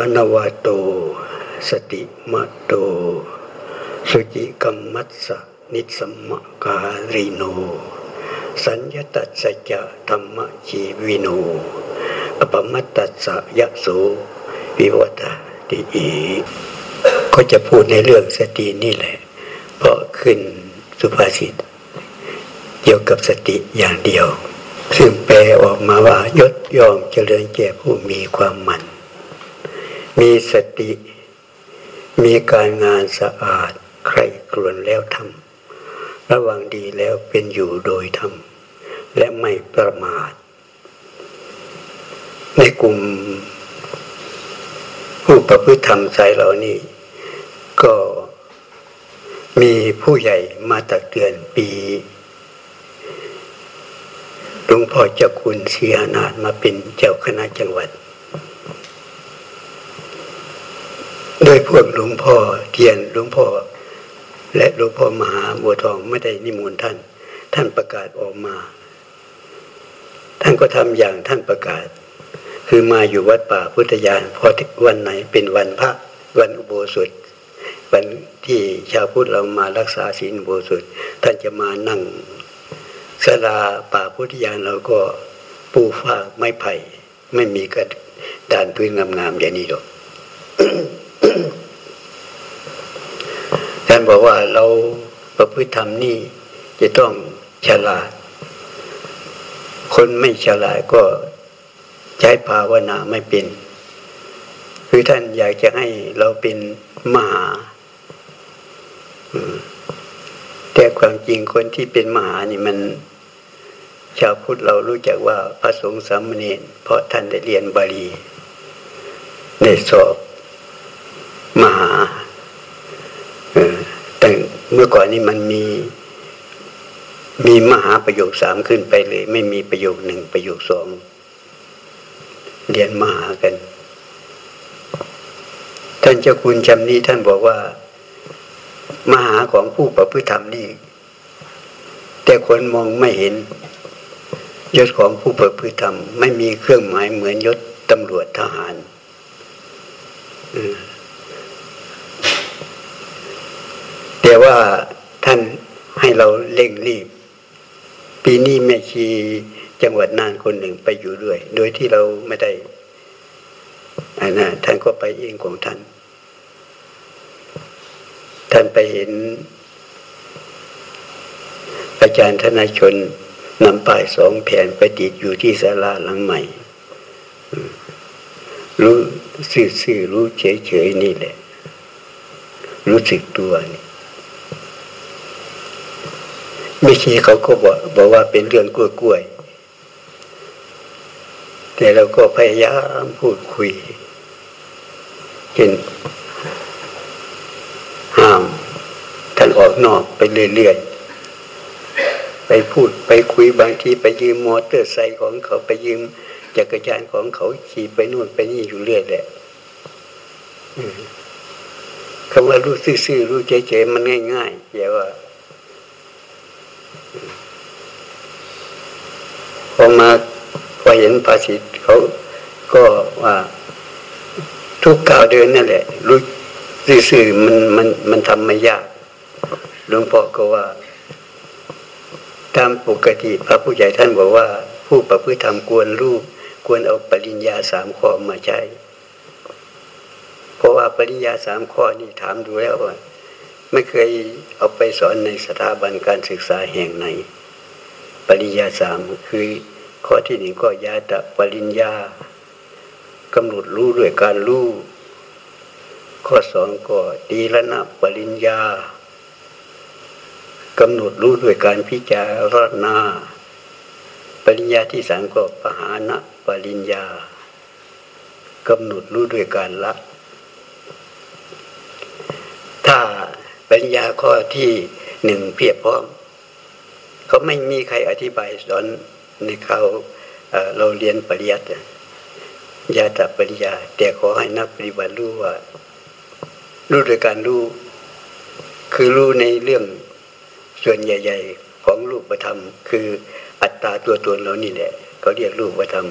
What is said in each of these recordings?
านวาโต สติมาโต สุจิกัมมัสสะนิสัมมการิโน สัญญาตัสจะธรรมชีวิโนอปมัตตัสยะโสวิวัตติอีก็จะพูดในเรื่องสตินี่แหละ เพราะขึ้นสุภาษิตเกี่ยวกับสติอย่างเดียว ซึ่งแปลออกมาว่ายศยอมเจริญแก่ผู้มีความหมัน มีสติ มีการงานสะอาด ใครกลวนแล้วทำระวังดีแล้วเป็นอยู่โดยทำและไม่ประมาท ในกลุ่ม ผู้ประพฤติธรรมใจเหล่านี้ ก็มีผู้ใหญ่มาตักเตือนปีหลวงพ่อเจ้าคุณเสียนาฏมาเป็นเจ้าคณะจังหวัด โดยพวกหลวงพ่อเทียนหลวงพ่อ และหลวงพ่อมหาบัวทองไม่ได้นิมนต์ท่าน ท่านประกาศออกมา ท่านก็ทำอย่างท่านประกาศ คือมาอยู่วัดป่าพุทธยานพอวันไหนเป็นวันพระวันอุโบสถวันที่ชาวพุทธเรามารักษาศีลอุโบสถท่านจะมานั่งสลาป่าพุทธยานเราก็ปูฟ้าไม้ไผ่ ไม่มีกระดานพื้นงามๆอย่างนี้หรอก ท่านบอกว่าเราประพฤติธรรมนี่จะต้องฉลาด คนไม่ฉลาดก็ใช้ภาวนาไม่เป็น คือท่านอยากจะให้เราเป็นมหา แต่ความจริงคนที่เป็นมหานี่มันชาวพุทธเรารู้จักว่าพระสงฆ์สามเณรเพราะท่านได้เรียนบาลีได้สอบ มหาแต่เมื่อก่อนนี้มันมีมีมหาประโยคสามขึ้นไปเลย ไม่มีประโยคหนึ่งประโยคสองเรียนมหากัน ท่านเจ้าคุณจำนี้ท่านบอกว่า มหาของผู้ประพฤติธรรมนี่แต่คนมองไม่เห็น ยศของผู้ประพฤติธรรม ไม่มีเครื่องหมายเหมือนยศตำรวจทหาร แต่ว่าท่านให้เราเร่งรีบ ปีนี้แม่ชีจังหวัดน่านคนหนึ่งไปอยู่ด้วย โดยที่เราไม่ได้อันนั้นท่านก็ไปเองของท่าน ท่านไปเห็น อาจารย์ธนชนนำป้ายสองแผ่นไปติดอยู่ที่ศาลาหลังใหม่ รู้สื่อๆรู้เฉยๆนี่แหละ รู้สึกตัวนี่ ไม่ชีเขาก็บอกบอกว่าเป็นเรื่องกล้วยๆแต่เราก็พยายามพูดคุยเห็นห้ามท่านออกนอกไปเรื่อยๆ ไปพูดไปคุยบางทีไปยืมมอเตอร์ไซค์ของเขาไปยืมจักรยานของเขาขี่ไปนู่นไปนี่อยู่เรื่อยแหละคำว่ารู้ซื่อๆรู้เฉยๆมันง่ายๆอย่าว่า พอมาพอเห็นภาษิตเขาก็ว่าทุกเก่าเดือนนั่นแหละ รู้ซื่อๆมันมันมันทำไม่ยากหลวงพ่อก็ว่า ตามปกติพระผู้ใหญ่ท่านบอกว่า ผู้ประพฤติธรรมควรรู้ควรเอาปริญญาสามข้อมาใช้ เพราะว่าปริญญาสามข้อนี่ถามดูแล้วว่า ไม่เคยเอาไปสอนในสถาบันการศึกษาแห่งไหน ปริญญาสามคือข้อที่หนึ่งก็ยาตะปริญญากำหนดรู้ด้วยการรู้ ข้อสองก็ตีละนะปริญญากำหนดรู้ด้วยการพิจารณา ปริญญาที่สามก็ปหานะปริญญากำหนดรู้ด้วยการละ ถ้า ปริญญาข้อที่หนึ่งเพียบพร้อม เขาไม่มีใครอธิบายสอนในเขาเราเรียนปริยัติยาตปริยา แต่ขอให้นักปฏิบัติรู้ว่า รู้โดยการรู้ คือรู้ในเรื่องส่วนใหญ่ ๆ ของรูปธรรม คืออัตตาตัวตนเรานี่แหละเขาเรียกรูปธรรม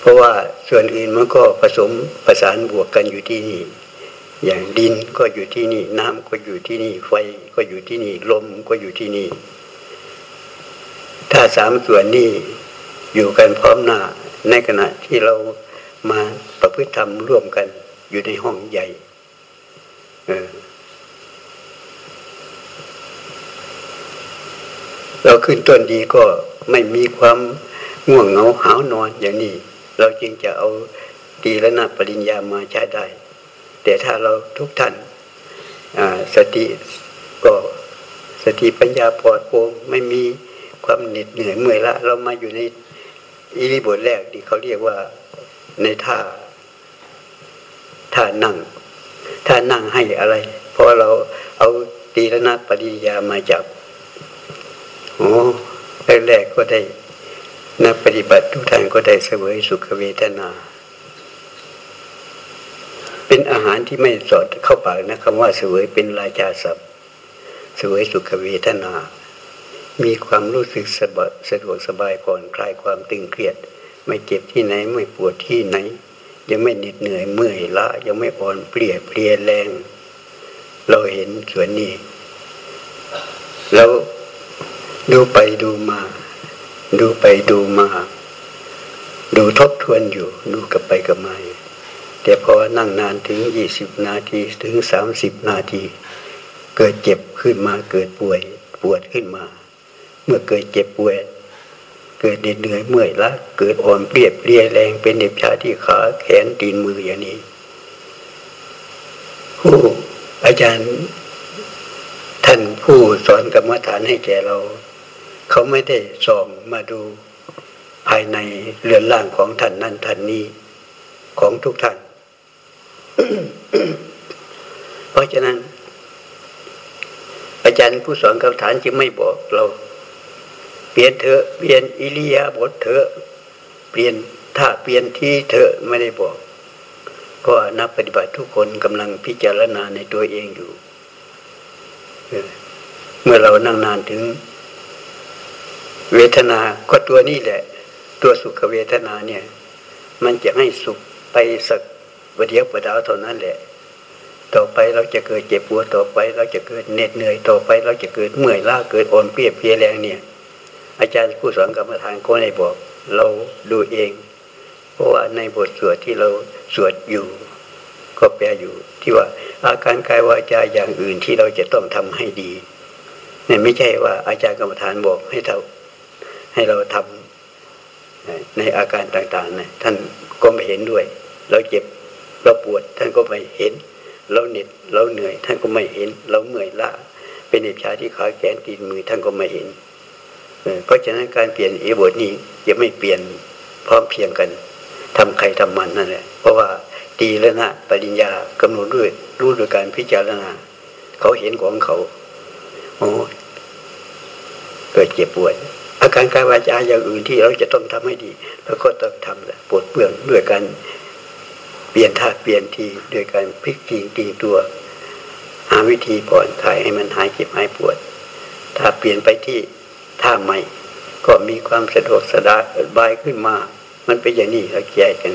เพราะว่าส่วนอื่นมันก็ผสมประสานบวกกันอยู่ที่นี่ อย่างดินก็อยู่ที่นี่ น้ำก็อยู่ที่นี่ไฟก็อยู่ที่นี่ ลมก็อยู่ที่นี่ ถ้าสามส่วนนี้อยู่กันพร้อมหน้า ในขณะที่เรามาประพฤติธรรมร่วมกันอยู่ในห้องใหญ่เราขึ้นต้นดีก็ไม่มีความง่วงเหงาหาวนอนอย่างนี้ เราจึงจะเอาตีและนาปริญญามาใช้ได้ แต่ถ้าเราทุกท่านสติก็สติปัญญาปลอดโปร่งไม่มีความเหน็ดเหนื่อยเมื่อยละ เรามาอยู่ในอิริบทแรกที่เขาเรียกว่าในท่าท่านั่งท่านั่งให้อะไร เพราะเราเอาตีละนาปริญญามาจับโอ้แรกๆก็ได้นักปฏิบัติทุกท่านก็ได้เสวยสุขเวทนา เป็นอาหารที่ไม่สอดเข้าปากนะคำว่าเสวยเป็นราชาศัพท์เสวยสุขเวทนา มีความรู้สึกสบสะดวกสบายก่อนคลายความตึงเครียด ไม่เจ็บที่ไหนไม่ปวดที่ไหน ยังไม่เหน็ดเหนื่อยเมื่อยล้ายังไม่อ่อนเปลี่ยเพลียแรง เราเห็นส่วนนี้ แล้วดูไปดูมา ดูไปดูมา ดูทบทวนอยู่ ดูกับไปกับมา แต่พอนั่งนานถึงยี่สิบนาทีถึงสามสิบนาที เกิดเจ็บขึ้นมาเกิดป่วยปวดขึ้นมา เมื่อเกิดเจ็บป่วยเกิดเหนื่อยเมื่อยล้าเกิดอ่อนเปรียบเรียแรงเป็นเด็บชาที่ขาแขนตีนมืออย่างนี้ผู้อาจารย์ท่านผู้สอนกรรมฐานให้แก่เรา เขาไม่ได้ส่องมาดูภายในเรือนร่างของท่านนั่นท่านนี้ของทุกท่าน เพราะฉะนั้น อาจารย์ผู้สอนกรรมฐานจึงไม่บอกเราเปลี่ยนเถอะเปลี่ยนอิริยาบถเถอะเปลี่ยนถ้าเปลี่ยนที่เถอะไม่ได้บอก ก็นักปฏิบัติทุกคนกำลังพิจารณาในตัวเองอยู่ เมื่อเรานั่งนานถึง เวทนาก็ตัวนี้แหละ ตัวสุขเวทนาเนี่ย มันจะให้สุขไปสัก วันเดียวประดาวเท่านั้นแหละ ต่อไปเราจะเกิดเจ็บปวดต่อไป เราจะเกิดเหน็ดเหนื่อยต่อไป เราจะเกิดเมื่อยล้าเกิดอ่อนเปรียบเพียแรงเนี่ย อาจารย์ผู้สอนกรรมฐานก็ได้บอก เราดูเอง เพราะว่าในบทสวดที่เราสวดอยู่ ก็แปลอยู่ที่ว่า อาการกายวาจาอย่างอื่นที่เราจะต้องทำให้ดีเนี่ยไม่ใช่ว่าอาจารย์กรรมฐานบอกให้เราให้เราทำในอาการต่างๆนะท่านก็ไม่เห็นด้วย เราเจ็บ เราปวดท่านก็ไม่เห็น เราเหน็ดเราเหนื่อย ท่านก็ไม่เห็น เราเมื่อยล้าเป็นเหตุชาที่ขาแขนตีนมือท่านก็ไม่เห็นเพราะฉะนั้นการเปลี่ยนเอบทนี้จะไม่เปลี่ยนพร้อมเพียงกันทำใครทำมันนั่นแหละเพราะว่าตีแล้วนะปริญญากำหนดด้วยรู้โดยการพิจารณา เขาเห็นของเขาโอ้เกิดเจ็บปวดอาการกายวาจาอย่างอื่นที่เราจะต้องทำให้ดีเราก็ต้องทำแหละปวดเปื้อนด้วยการ เปลี่ยนท่าเปลี่ยนทีโดยการพลิกทีตีตัว หาวิธีผ่อนคลายให้มันหายเจ็บหายปวด ถ้าเปลี่ยนไปที่ท่าใหม่ ก็มีความสะดวกสบายขึ้นมา มันเป็นอย่างนี้เราแยกกัน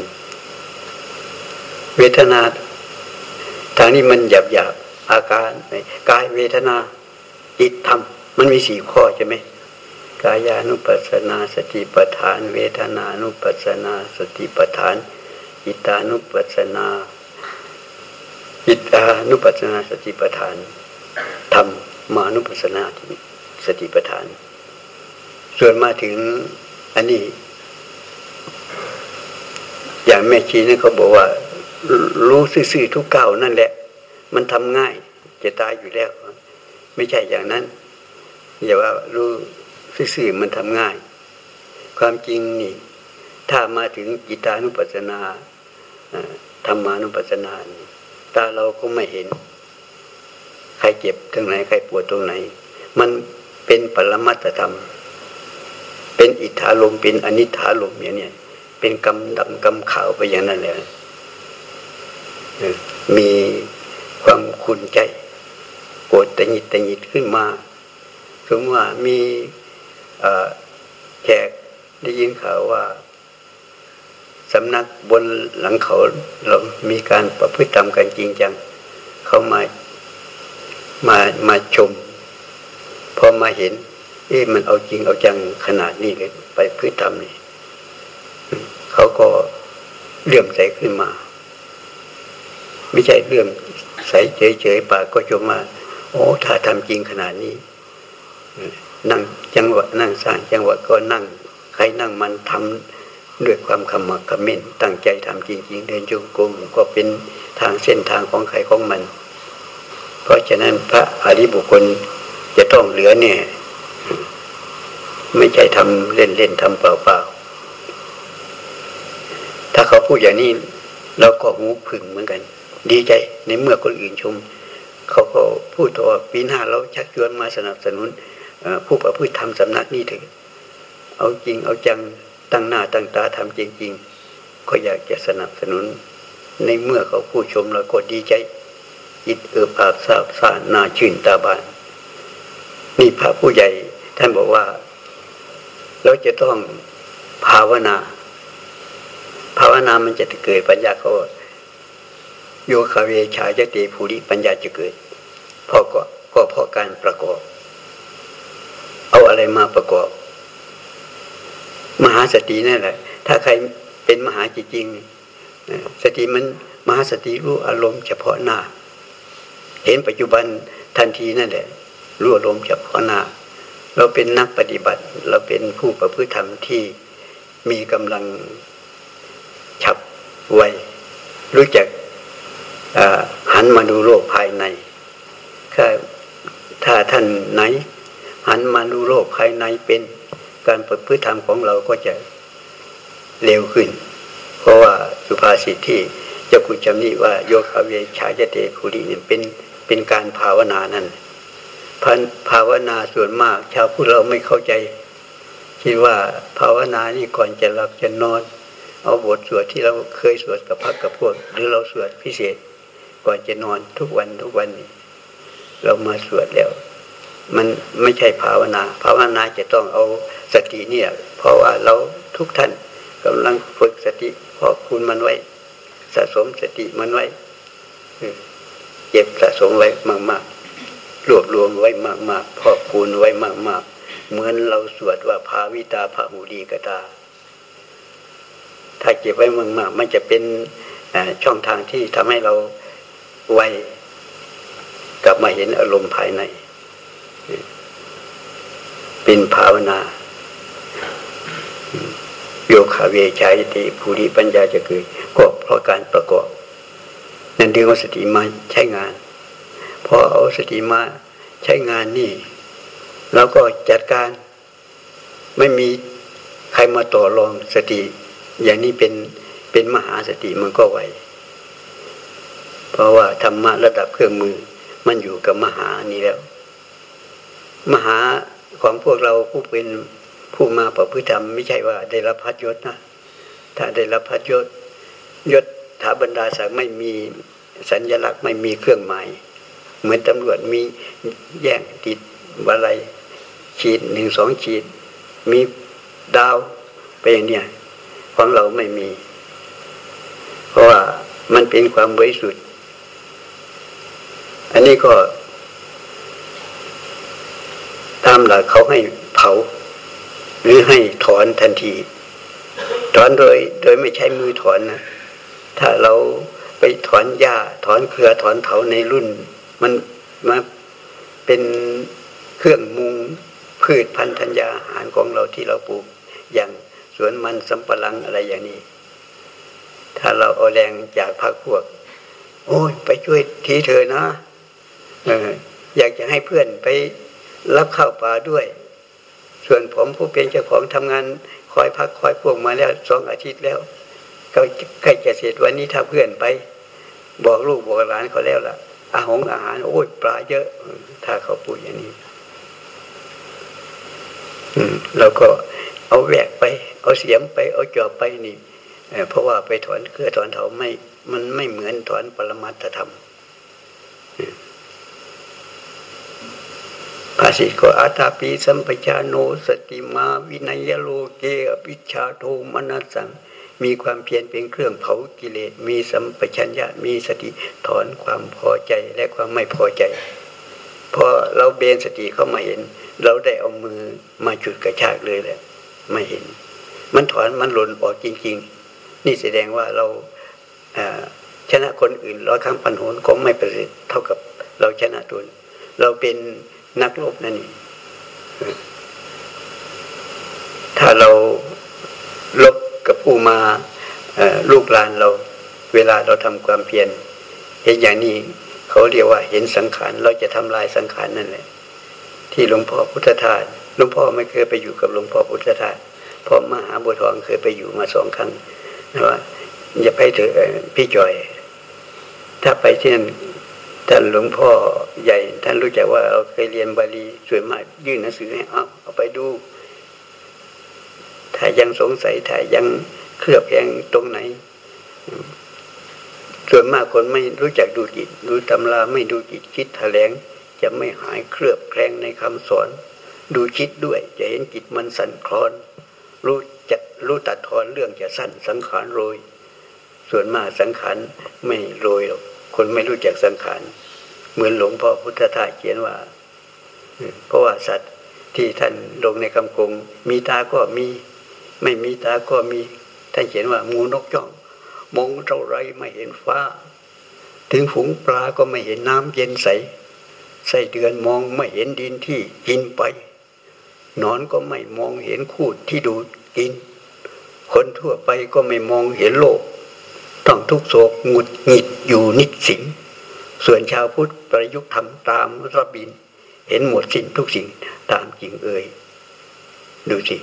เวทนา ทางนี้มันหยาบหยาบอาการกายเวทนาจิตธรรมมันมีสี่ข้อใช่ไหมกายานุปัสสนาสติปัฏฐาน เวทนานุปัสนาสติปัฏฐาน อิตานุปัสนาอิตานุปัสนาสติปัฏฐานธรรมมานุปัสนาสติปัฏฐาน ส่วนมาถึงอันนี้ อย่างแม่ชีนี่เขาบอกว่า รู้ซื่อๆทุกเก้านั่นแหละ มันทำง่ายจะตายอยู่แล้ว ไม่ใช่อย่างนั้นอย่าว่ารู้ซื่อมันทำง่าย ความจริงนี่ ถ้ามาถึงจิตานุปัสสนา ธรรมานุปัสสนาตาเราก็ไม่เห็น ใครเจ็บตรงไหน ใครปวดตรงไหน มันเป็นปรมัตธรรม เป็นอิทธาลมเป็นอนิธาลมอย่างนี้เป็นกำดำกำขาวไปอย่างนั้นเลยมีความคุณใจโกรธตหิดตะหิดขึ้นมาสมมติว่ามีแขกได้ยินข่าวว่า สำนักบนหลังเขาเรามีการประพฤติทำกันจริงจัง เขามามามาชม พอมาเห็น เอ๊ะมันเอาจริงเอาจังขนาดนี้เลย ไปพฤติธรรมนี่เขาก็เลื่อมใสขึ้นมา ไม่ใช่เลื่อมใสเฉยๆปากก็ชมมาโอ้ถ้าทำจริงขนาดนี้นั่งจังหวะนั่งสร้างจังหวะก็นั่ง ใครนั่งมันทำ ด้วยความขมักขม้นตั้งใจทำจริง ๆ เดินจงกรมก็เป็นทางเส้นทางของใครของมัน เพราะฉะนั้นพระอริบุคคลจะต้องเหลือเนี่ย ไม่ใช่ทำเล่นๆทำเปล่าๆถ้าเขาพูดอย่างนี้เราก็หูผึ่งเหมือนกัน ดีใจในเมื่อคนอื่นชม เขาก็พูดตัวปีหน้าเราชักชวนมาสนับสนุนผู้ประพฤติธรรมสำนักนี้เถอะเอาจริงเอาจัง ตั้งหน้าตั้งตาทำจริง ๆ ก็อยากจะสนับสนุน ในเมื่อเขาผู้ชมเราก็ดีใจอิดเอิบอาบซาบซ่านน่าชื่นตาบานนี่พระผู้ใหญ่ท่านบอกว่า เราจะต้องภาวนา ภาวนามันจะเกิดปัญญาเขาโยคาเวชายเตภูริปัญญาจะเกิดพราะก็ก็เพราะการประกอบ เอาอะไรมาประกอบ มหาสตินั่นแหละ ถ้าใครเป็นมหาจริงสติมันมหาสติรู้อารมณ์เฉพาะหน้า เห็นปัจจุบันทันทีนั่นแหละ รู้อารมณ์เฉพาะหน้า เราเป็นนักปฏิบัติ เราเป็นผู้ประพฤติธรรมที่มีกำลังฉับไวรู้จักหันมาดูโลกภายในถ้าถ้าท่านไหน หันมาดูโลกภายในเป็น การประพฤติธรรมของเราก็จะเร็วขึ้น เพราะว่าสุภาษิตที่เจ้าคุณจำนี้ว่าโยคะเวชายเตคุรีเนี่ยเป็นเป็นการภาวนานั่นพันภาวนาส่วนมาก ชาวพุทธเราไม่เข้าใจ คิดว่าภาวนานี่ก่อนจะหลับจะนอน เอาบทสวดที่เราเคยสวดกับพักกับพวก หรือเราสวดพิเศษ ก่อนจะนอนทุกวันทุกวันนี้ เรามาสวดแล้ว มันไม่ใช่ภาวนา ภาวนาจะต้องเอาสติเนี่ย เพราะว่าเราทุกท่านกำลังฝึกสติพอคุณมันไว้ สะสมสติมันไว้เก็บสะสมไว้มากๆรวบรวมไว้มากๆพอคูณไว้มาก ๆ เหมือนเราสวดว่าภาวิตาภาหูดีกตา ถ้าเก็บไว้มากๆมันจะเป็นช่องทางที่ทำให้เราไวกลับมาเห็นอารมณ์ภายใน เป็นภาวนา โยคะเวชายติภูริปัญญาจะเกิดก็เพราะการประกอบ นั่นเรียกว่าสติมาใช้งานพอเอาสติมาใช้งานนี่เราก็จัดการไม่มีใครมาต่อรองสติ อย่างนี้เป็นเป็นมหาสติมันก็ไหว เพราะว่าธรรมะระดับเครื่องมือมันอยู่กับมหานี้แล้ว มหาของพวกเราผู้เป็นผู้มาประพฤติธรรมไม่ใช่ว่าได้รับพัดยศนะ ถ้าได้รับพัดยศยศถาบรรดาศักดิ์ไม่มีสัญญลักษณ์ไม่มีเครื่องหมายเหมือนตำรวจมีแย่งติดอะไรฉีดหนึ่งสองฉีด มีดาวไปอย่างเนี้ยของเราไม่มี เพราะว่ามันเป็นความบริสุทธิ์ อันนี้ก็ตามหลักเขาให้เผา หรือให้ถอนทันที ถอนโดยโดยไม่ใช้มือถอนนะถ้าเราไปถอนหญ้าถอนเครือถอนเถาในรุ่น มันมาเป็นเครื่องมุงพืชพันธัญญาอาหารของเราที่เราปลูก อย่างสวนมันสำปะหลังอะไรอย่างนี้ ถ้าเราเอาแรงจากภาคพวก โอ้ยไปช่วยทีเธอนะอยากจะให้เพื่อนไป รับข้าวปลาด้วย ส่วนผมผู้เป็นเจ้าของทำงานคอยพักคอยพวกมาแล้วสองอาทิตย์แล้วก็ใกล้จะเสร็จวันนี้ถ้าเพื่อนไป บอกลูกบอกหลานเขาแล้วล่ะ อาหงอาหารโอ้ยปลาเยอะ ถ้าเขาพูอย่างนี้เราก็เอาแหวกไป เอาเสียมไป เอาจอบไปนี่เพราะว่าไปถอนเครือถอนเถาไม่ มันไม่เหมือนถอนปรมัตธรรม ภาษิตก็อาตาปีสัมปชาโนสติมาวินัยโลเกอภิชาโทมนัสัง มีความเพียรเป็นเครื่องเผากิเลส มีสัมปชัญญะ มีสติถอนความพอใจและความไม่พอใจ พอเราเบนสติเข้ามาเห็น เราได้เอามือมาจุดกระชากเลยแหละไม่เห็น มันถอนมันหล่นออกจริง ๆ นี่แสดงว่าเราชนะคนอื่นร้อยครั้งพันหนก็ไม่ประเสริฐเท่ากับเราชนะตัวเราเป็น นักรบนั่นเองถ้าเราลบกับผู้มาลูกหลานเรา เวลาเราทำความเพียรเห็นอย่างนี้เขาเรียกว่าเห็นสังขารเราจะทำลายสังขารนั่นแหละ ที่หลวงพ่อพุทธทาสหลวงพ่อไม่เคยไปอยู่กับหลวงพ่อพุทธทาสเพราะมหาบุทองเคยไปอยู่มาสองครั้งนะว่าอย่าไปเถอะพี่จอย ถ้าไปที่นั่น ท่านหลวงพ่อใหญ่ท่านรู้จักว่าเราเคยเรียนบาลีสวยมากยื่นหนังสือให้เอาเอาไปดู ถ้ายังสงสัยถ้ายังเคลือบแคลงตรงไหน ส่วนมากคนไม่รู้จักดูจิต ดูตำราไม่ดูจิตคิดแถลง จะไม่หายเคลือบแคลงในคำสอน ดูคิดด้วย จะเห็นจิตมันสั่นคลอน รู้จะรู้ตัดทอนเรื่องจะสั้นสังขารโรย ส่วนมากสังขารไม่โรยหรอก คนไม่รู้จักสังขาร เหมือนหลวงพ่อพุทธทาสเขียนว่า เพราะว่าสัตว์ที่ท่านลงในคำคงมีตาก็มี ไม่มีตาก็มี ท่านเขียนว่างูนกจ้อง มองเท่าไรไม่เห็นฟ้า ถึงฝูงปลาก็ไม่เห็นน้ำเย็นใสใส่เดือนมองไม่เห็นดินที่กินไป นอนก็ไม่มองเห็นคูดที่ดูดกิน คนทั่วไปก็ไม่มองเห็นโลก ต้องทุกโศกหงุดหงิดอยู่นิดสิงส่วนชาวพุทธประยุกต์ทำตามระบิน เห็นหมดสิ้นทุกสิ่งตามจริงเอ่ยดูสิ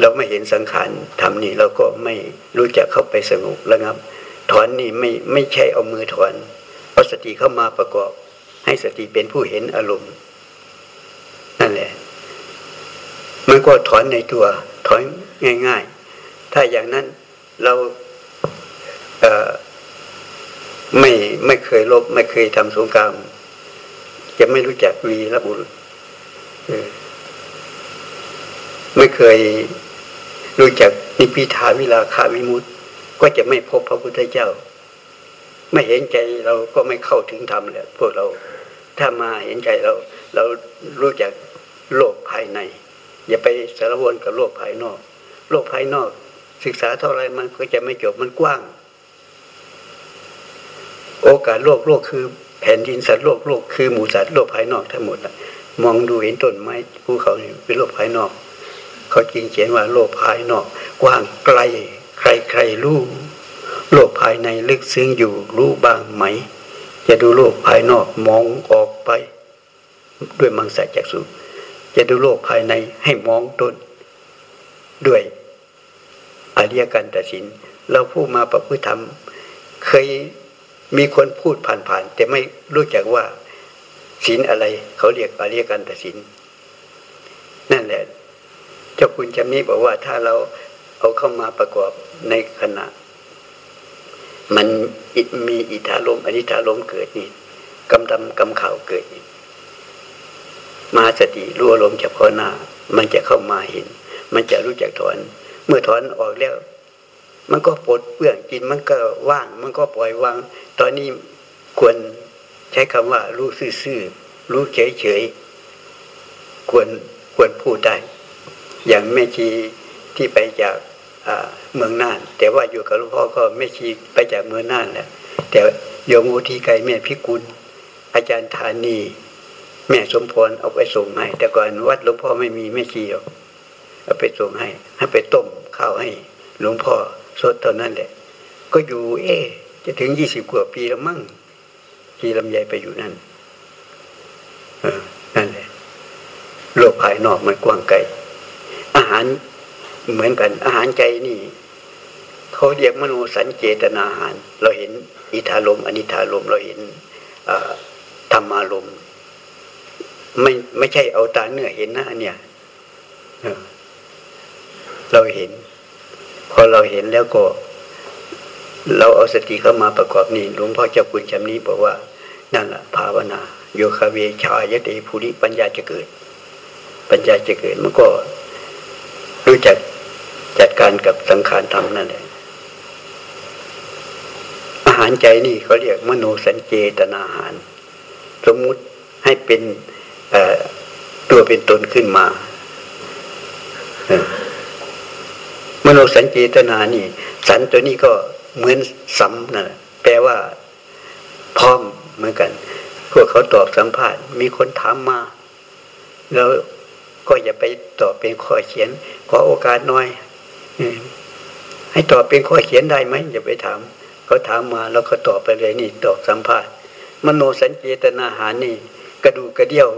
เราไม่เห็นสังขารทำนี่เราก็ไม่รู้จักเข้าไปสงบแล้วครับ ถอนนี่ไม่ไม่ใช่เอามือถอนเอาสติเข้ามาประกอบ ให้สติเป็นผู้เห็นอารมณ์นั่นแหละมันก็ถอนในตัวถอนง่าย ๆ ถ้าอย่างนั้นเรา ไม่ไม่เคยลบ ไม่เคยทำสงครามจะไม่รู้จักวีรบุรุษไม่เคยรู้จักนิพิทาวิลาคาวิมุตก็จะไม่พบพระพุทธเจ้า ไม่เห็นใจเราก็ไม่เข้าถึงธรรมแหละพวกเรา ถ้ามาเห็นใจเรา เรารู้จักโลกภายใน อย่าไปสารวนกับโลกภายนอก โลกภายนอก ศึกษาเท่าไรมันก็จะไม่จบมันกว้าง โอกาสโลกโลกคือแผ่นดินสัตว์โลกโลกคือหมู่สัตว์โลกภายนอกทั้งหมดมองดูเห็นต้นไม้ภูเขาเป็นโลกภายนอก เขาจริงเขียนว่าโลกภายนอก กว้างไกลใครใครรู้โลกภายในลึกซึ้งอยู่รู้บ้างไหม จะดูโลกภายนอกมองออกไป ด้วยมังสาจักสุจะดูโลกภายในให้มองต้น ด้วยอริยกันตัดสิน เราผู้มาประพฤติธรรม เคย มีคนพูดผ่านๆแต่ไม่รู้จักว่าศีลอะไร เขาเรียกอริยกันตศีลนั่นแหละ เจ้าคุณจำนี้บอกว่าถ้าเราเอาเข้ามาประกอบในขณะ มันมีอิทธาลมอนิธาลมเกิดนี่กำดำกำข่าวเกิดนี่มาสติรู้อารมณ์เฉพาะหน้า มันจะเข้ามาเห็น มันจะรู้จักถอน เมื่อถอนออกแล้ว มันก็ปลดเปลื้องกินมันก็ว่าง มันก็ปล่อยวาง ตอนนี้ควรใช้คำว่ารู้ซื่อๆรู้เฉยๆควรควรพูดได้ อย่างแม่ชีที่ไปจากเมืองน่าน แต่ว่าอยู่กับหลวงพ่อก็แม่ชีไปจากเมืองน่านแหละแต่โยมอุทีไกแม่พิกุล อาจารย์ธานี แม่สมพรเอาไปส่งให้ แต่ก่อนวัดหลวงพ่อไม่มีแม่ชีเอาไปส่งให้ ให้ไปต้มข้าวให้ หลวงพ่อสดเท่านั้นแหละ ก็อยู่ เอ๊ จะถึงยี่สิบกว่าปีแล้วมั่งที่ลำไยไปอยู่นั่นนั่นแหละโลกภายนอกมันกว้างไกลอาหารเหมือนกัน อาหารใจนี่เขาเรียกมโนสัญเจตนาอาหาร เราเห็นอิทาลมอนิธาลมเราเห็นธรรมารมไม่ไม่ใช่เอาตาเนื้อเห็นนะเนี่ยเราเห็น พอเราเห็นแล้วก็ เราเอาสติเข้ามาประกอบนี่หลวงพ่อเจ้าคุณจำนี้บอกว่า นั่นแหละภาวนา โยคาเวชายติภูริปัญญาจะเกิด ปัญญาจะเกิดมันก็รู้จักจัดการกับสังขารธรรมนั่นแหละอาหารใจนี่เขาเรียกมโนสัญเจตนาอาหาร สมมุติให้เป็นตัวเป็นตนขึ้นมามโนสัญเจตนานี่ สันตัวนี้ก็ เหมือนสัมนะแปลว่า พร้อมเหมือนกัน พวกเขาตอบสัมภาษณ์มีคนถามมา แล้วก็อย่าไปตอบเป็นข้อเขียน ขอโอกาสหน่อยให้ตอบเป็นข้อเขียนได้ไหมอย่าไปถาม เขาถามมาแล้วก็ตอบไปเลยนี่ ตอบสัมภาษณ์ มโนสัญเจตนาหานี่ กระดูกระเดี่ยว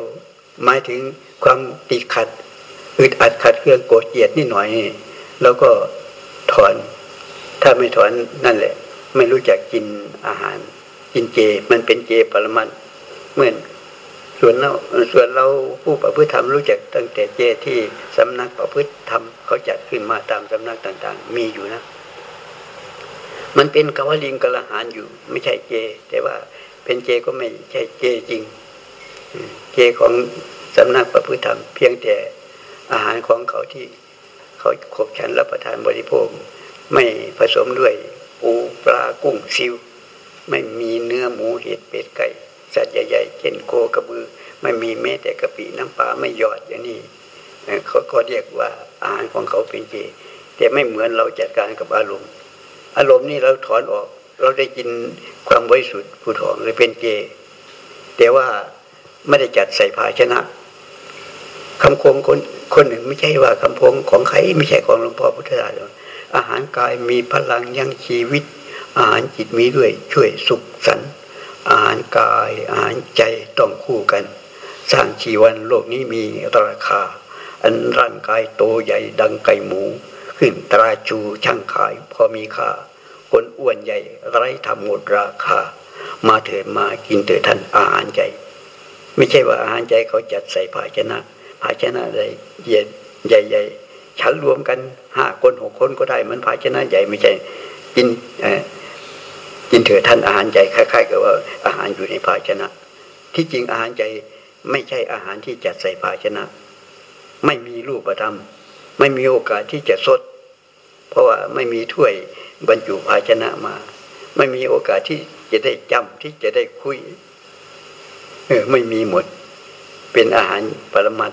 หมายถึงความติดขัดอึดอัดขัดเครื่องโกรธเกลียดนิดหน่อย แล้วก็ถอน ถ้าไม่ถอนนั่นแหละ ไม่รู้จักกินอาหาร กินเจ มันเป็นเจปรมันเหมือนส่วนเราส่วนเราผู้ประพฤติธรรมรู้จักตั้งแต่เจที่สำนักประพฤติธรรมเขาจัดขึ้นมาตามสำนักต่าง ๆ มีอยู่นะ มันเป็นกวลิงกระหารอยู่ ไม่ใช่เจ แต่ว่าเป็นเจก็ไม่ใช่เจจริง เจของสำนักประพฤติธรรม เพียงแต่อาหารของเขาที่เขาขบฉันรับประทานบริโภค ไม่ผสมด้วยปูปลากุ้งซิว ไม่มีเนื้อหมูเห็ดเป็ดไก่ สัตว์ใหญ่ๆเช่นโคกระบือ ไม่มีแม้แต่กะปิน้ำปลาไม่หยอดอย่างนี้เขาก็เรียกว่าอาหารของเขาเป็นเจแต่ไม่เหมือนเราจัดการกับอารมณ์ อารมณ์นี่เราถอนออก เราได้กินความบริสุทธิ์ผู้ถองเลยเป็นเจแต่ว่าไม่ได้จัดใส่ภาชนะคำคมคนคนหนึ่งไม่ใช่ว่าคำพงของใครไม่ใช่ของหลวงพ่อพุทธทาส อาหารกายมีพลังยังชีวิต อาหารจิตมีด้วยช่วยสุขสันต์อาหารกายอาหารใจต้องคู่กัน สร้างชีวันโลกนี้มีราคา อันร่างกายโตใหญ่ดังไก่หมู ขึ้นตราจูช่างขายพอมีค่าคนอ้วนใหญ่ไร้ทำหมดราคา มาเถิดมากินเถิดท่านอาหารใจ ไม่ใช่ว่าอาหารใจเขาจัดใส่ภาชนะ ภาชนะใหญ่ใหญ่ ฉันรวมกันห้าคนหกคนก็ได้ มันภาชนะใหญ่ไม่ใช่กินกินเถอะท่านอาหารใจคล้ายๆกับว่าอาหารอยู่ในภาชนะ ที่จริงอาหารใจไม่ใช่อาหารที่จัดใส่ภาชนะ ไม่มีรูปธรรม ไม่มีโอกาสที่จะสด เพราะว่าไม่มีถ้วยบรรจุภาชนะมา ไม่มีโอกาสที่จะได้จำที่จะได้คุยเออไม่มีหมด เป็นอาหารปรมัต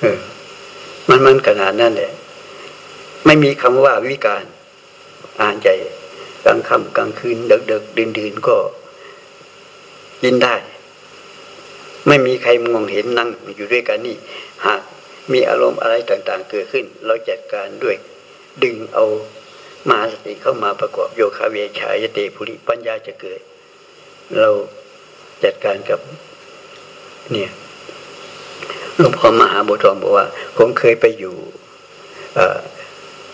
เออ มันมันขนาดนั้นแหละไม่มีคำว่าวิการอ่านใจกลางค่ำกลางคืนเดึกเดึกดินดินก็ยินได้ ไม่มีใครมองเห็นนั่งอยู่ด้วยกันนี่หากมีอารมณ์อะไรต่าง ๆ เกิดขึ้น เราจัดการด้วย ดึงเอามาสติเข้ามาประกอบโยคะเวชายเตภุริปัญญาจะเกิด เราจัดการกับเนี่ย หลวงพ่อมหาบุตรบอกว่า ผมเคยไปอยู่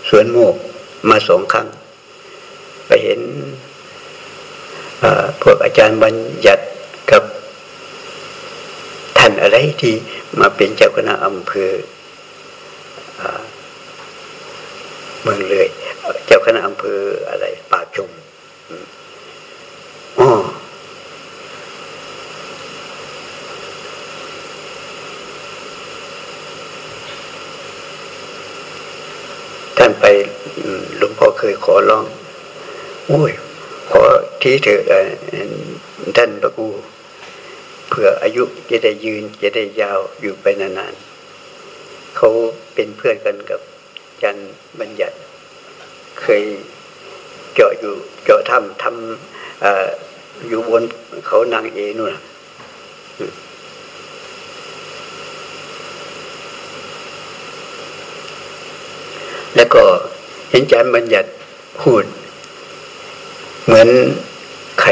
สวนโมกมาสองครั้ง ไปเห็นพวกอาจารย์บัญญัติกับท่านอะไรที่มาเป็นเจ้าคณะอำเภอเมืองเลย เจ้าคณะอำเภออะไรป่าชมอ๋อท่านไปหลวงพ่อ เคยขอร้องโอ้ยขอทีเถอะท่านพระกูเพื่ออายุจะได้ยืนจะได้ยาวอยู่ไปนานๆเขาเป็นเพื่อนกันกับจันบัญญัติ เคยเจาะอยู่เจาะถ้ำทำอยู่บนเขานางเอนู่นแล้วก็ เห็นจันบัญญัติพูด เหมือนใคร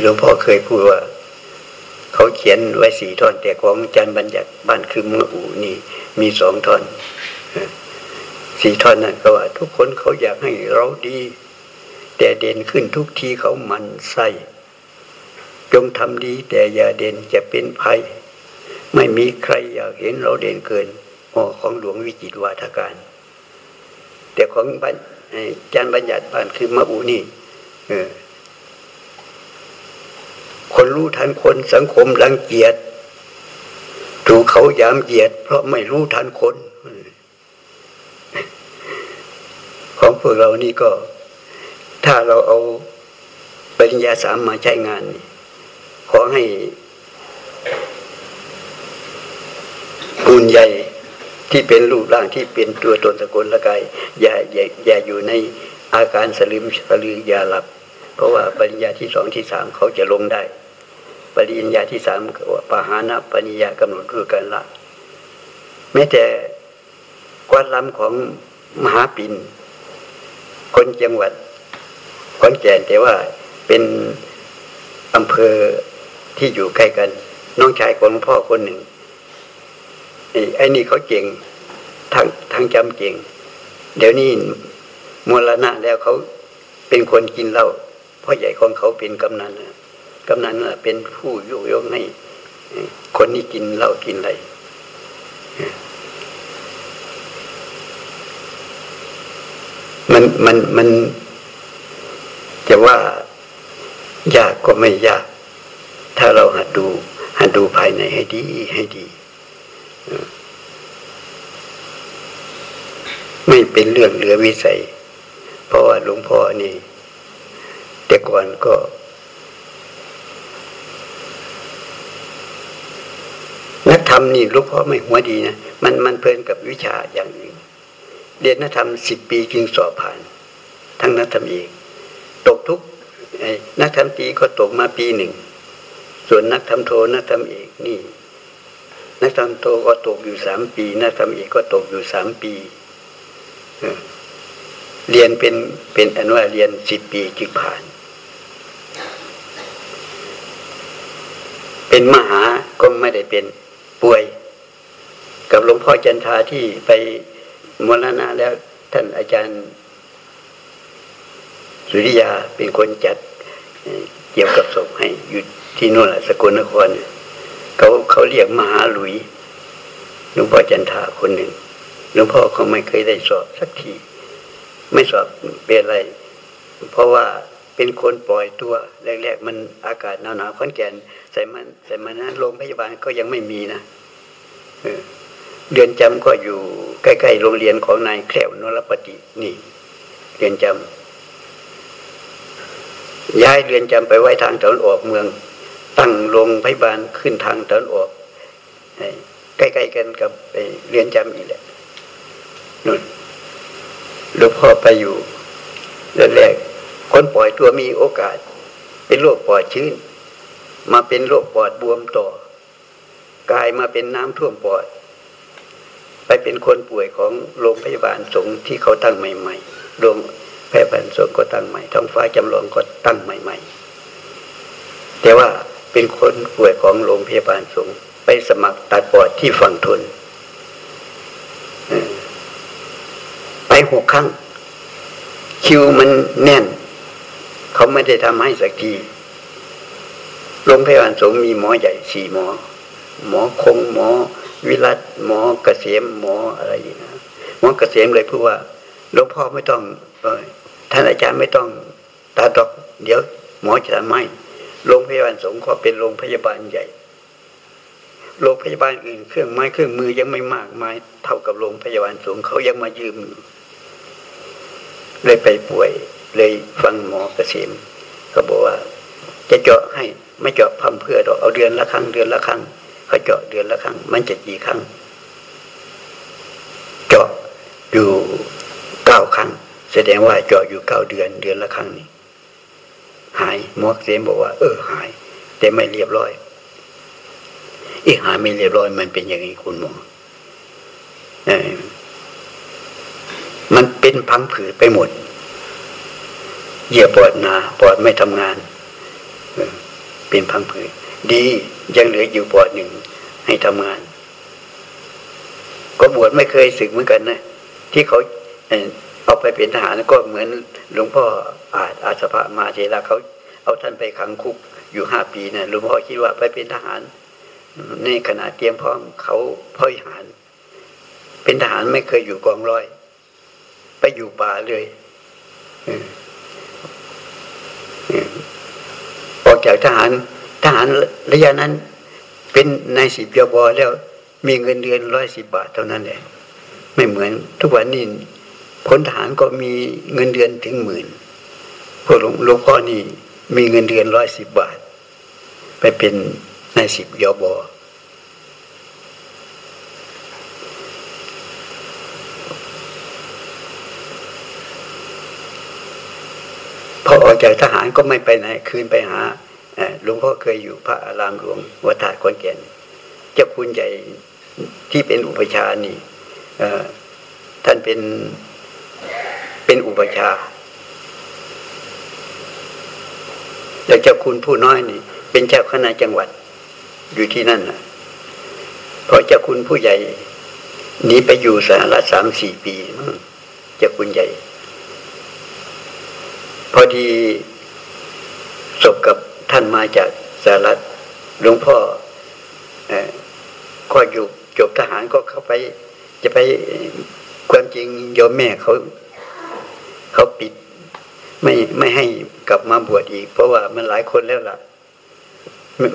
หลวงพ่อเคยพูดว่า เขาเขียนไว้สี่ท่อน แต่ของจันบัญญัติบ้านคือเมืองอูนี่ มีสองท่อนสี่ท่อนนั่นก็ว่า ทุกคนเขาอยากให้เราดี แต่เด่นขึ้นทุกทีเขามันใส่จงทำดี แต่อย่าเด่นจะเป็นภัย ไม่มีใครอยากเห็นเราเด่นเกินอของหลวงวิจิตวาทการ แต่ของบัญจารย์บัญญัติบานคือมะอูนี่คนรู้ทันคนสังคมรังเกียจถูกเขายามเหยียด เพราะไม่รู้ทันคน ของพวกเรานี่ก็ ถ้าเราเอาปริญญาสามมาใช้งาน ขอให้ปูนใหญ่ ที่เป็นรูปร่างที่เป็นตัวตนสกุลละกายอย่าอย่าอย่าอยู่ในอาการสลืมสลืออย่าหลับ เพราะว่าปริญญาที่สองที่สามเขาจะลงได้ ปริญญาที่สามว่าปหานะปริญญากำหนดคือการละแม้แต่กวาดล้ำของมหาปินคนจังหวัดขอนแก่นแต่ว่าเป็นอำเภอที่อยู่ใกล้กัน น้องชายของพ่อคนหนึ่ง ไอ้นี่เขาเก่งทางทางจำเก่ง เดี๋ยวนี้มรณะแล้วเขาเป็นคนกินเหล้าพ่อใหญ่ของเขาเป็นกำนันกำนันเป็นผู้ยุยงให้คนนี้กินเหล้ากินอะไรมันมันมันจะว่ายากก็ไม่ยาก ถ้าเราหัดดูหัดดูภายในให้ดีให้ดี ไม่เป็นเรื่องเหลือวิสัย เพราะว่าหลวงพ่อนี่ แต่ก่อนก็ นักธรรมนี่หลวงพ่อไม่หัวดีนะมันมันเพลินกับวิชาอย่างอื่นเรียนนักธรรมสิบปีจึงสอบผ่าน ทั้งนักธรรมเองตกทุกนักธรรมตีก็ตกมาปีหนึ่ง ส่วนนักธรรมโทนักธรรมเอกนี่นักธรรมโทก็ตกอยู่สามปี นักธรรมเอกก็ตกอยู่สามปี เรียนเป็นเป็นอนุญาเรียนสิบปีจึงผ่าน เป็นมหาก็ไม่ได้เป็นป่วย กับหลวงพ่อจันทาที่ไปมรณะแล้วท่านอาจารย์ สุริยาเป็นคนจัดเกี่ยวกับศพให้อยู่ที่นู่นแหละสกลนครเขาเขาเรียกมหาหลุยหลวงพ่อจันทาคนหนึ่ง หลวงพ่อเขาไม่เคยได้สอบสักที ไม่สอบเป็นอะไร เพราะว่าเป็นคนปล่อยตัวแรกๆมันอากาศหนาวๆขอนแก่นใส่มันใส่มันนะโรงพยาบาลก็ยังไม่มีนะเดือนจำก็อยู่ใกล้ๆโรงเรียนของนายแคล้วนรปฏินี่เดือนจำย้ายเรือนจำไปไว้ทางตะวันออกเมือง ตั้งโรงพยาบาลขึ้นทางตะวันออกใกล้ๆกันกับเรือนจำอีกแหละ นุ่นหลวงพ่อไปอยู่เดือนแรกคนปล่อยตัวมีโอกาส เป็นโรคปอดชื้น มาเป็นโรคปอดบวมต่อกลายมาเป็นน้ำท่วมปอด ไปเป็นคนป่วยของโรงพยาบาลสงฆ์ที่เขาตั้งใหม่ๆโรงแพร่พันธุ์สงก็ตั้งใหม่ท้องฟ้าจำลองก็ตั้งใหม่ ๆ แต่ว่าเป็นคนป่วยของโรงพยาบาลสงไปสมัครตัดปอดที่ฝั่งทน ไปหกครั้ง คิวมันแน่น เขาไม่ได้ทำให้สักทีโรงพยาบาลสงมีหมอใหญ่สี่หมอ หมอคงหมอ วิรัตหมอเกษมหมออะไรอย่างนี้หมอเกษมเลยพูดว่าหลวงพ่อไม่ต้องท่านอาจารย์ไม่ต้องตาตอกเดี๋ยวหมอจะทำให้โรงพยาบาลสงฆ์ก็เป็นโรงพยาบาลใหญ่โรงพยาบาลอื่นเครื่องไม้เครื่องมือยังไม่มากมายเท่ากับโรงพยาบาลสงฆ์เขายังมายืม เลยไปป่วย เลยฟังหมอเกษมเขาบอกว่า จะเจาะให้ไม่เจาะพัมเพื่อดอกเอาเดือนละครั้งเดือนละครั้งเขาเจาะเดือนละครั้ง มันจะกี่ครั้ง เจาะอยู่เก้าครั้ง แสดงว่าเจาะอยู่เก้าเดือนเดือนละครั้งนี้หายหมอเสมบอกว่า เออหาย แต่ไม่เรียบร้อยอีหายไม่เรียบร้อยมันเป็นอย่างนี้คุณหมอ มันเป็นพังผืดไปหมด เหยียบปอดนาปอดไม่ทำงานเป็นพังผืดดียังเหลืออยู่ปอดหนึ่งให้ทำงาน ก็บวชไม่เคยสึกเหมือนกันนะที่เขาเอาไปเป็นทหารก็เหมือนหลวงพ่ออาจอาสภะมาเจราเขาเอาท่านไปขังคุกอยู่ห้าปีนะหลวงพ่อคิดว่าไปเป็นทหาร ในขณะเตรียมพร้อมเขาพ่อยหาร เป็นทหารไม่เคยอยู่กองร้อย ไปอยู่ป่าเลยออกจากทหารทหารระยะนั้น เป็นนายสิบยบอแล้วมีเงินเดือนร้อยสิบบาทเท่านั้นแหละไม่เหมือนทุกวันนี้พลทหารก็มีเงินเดือนถึงหมื่นพวกหลวงพ่อนี่มีเงินเดือนร้อยสิบบาท ไปเป็นนายสิบยอบอ พอออกจากทหารก็ไม่ไปไหนคืนไปหาหลวงพ่อเคยอยู่พระอารามหลวงวัดถาดขอนแก่นเจ้าคุณใหญ่ที่เป็นอุปชานี่ท่านเป็นเป็นอุปชาแล้วเจ้าคุณผู้น้อยนี่ เป็นเจ้าคณะจังหวัดอยู่ที่นั่นนะเพราะเจ้าคุณผู้ใหญ่หนีไปอยู่สหรัฐสามสี่ปีเจ้าคุณใหญ่ พอดีศพกับท่านมาจากสหรัฐหลวงพ่อก็อยู่จบทหารก็เข้าไป จะไปความจริงโยมแม่เขาเขาปิด ไม่ไม่ให้กลับมาบวชอีก เพราะว่ามันหลายคนแล้วล่ะ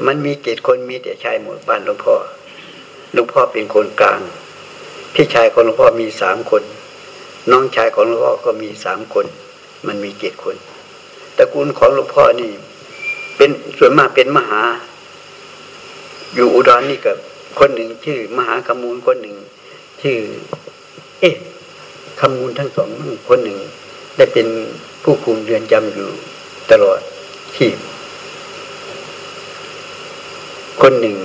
มันมีเกตคนมีแต่ชายหมดบ้านหลวงพ่อหลวงพ่อเป็นคนกลาง พี่ชายของหลวงพ่อมีสามคน น้องชายของหลวงพ่อก็มีสามคน มันมีเกตคนตระกูลของหลวงพ่อนี่ เป็นส่วนมากเป็นมหา อยู่อุดรนี่กับคนหนึ่งชื่อ มหาขมูลคนหนึ่ง ชื่อ เอ๊ะขมูลทั้งสองคนหนึ่ง ได้เป็นผู้คุมเรือนจำอยู่ตลอดชีพคนหนึ่ง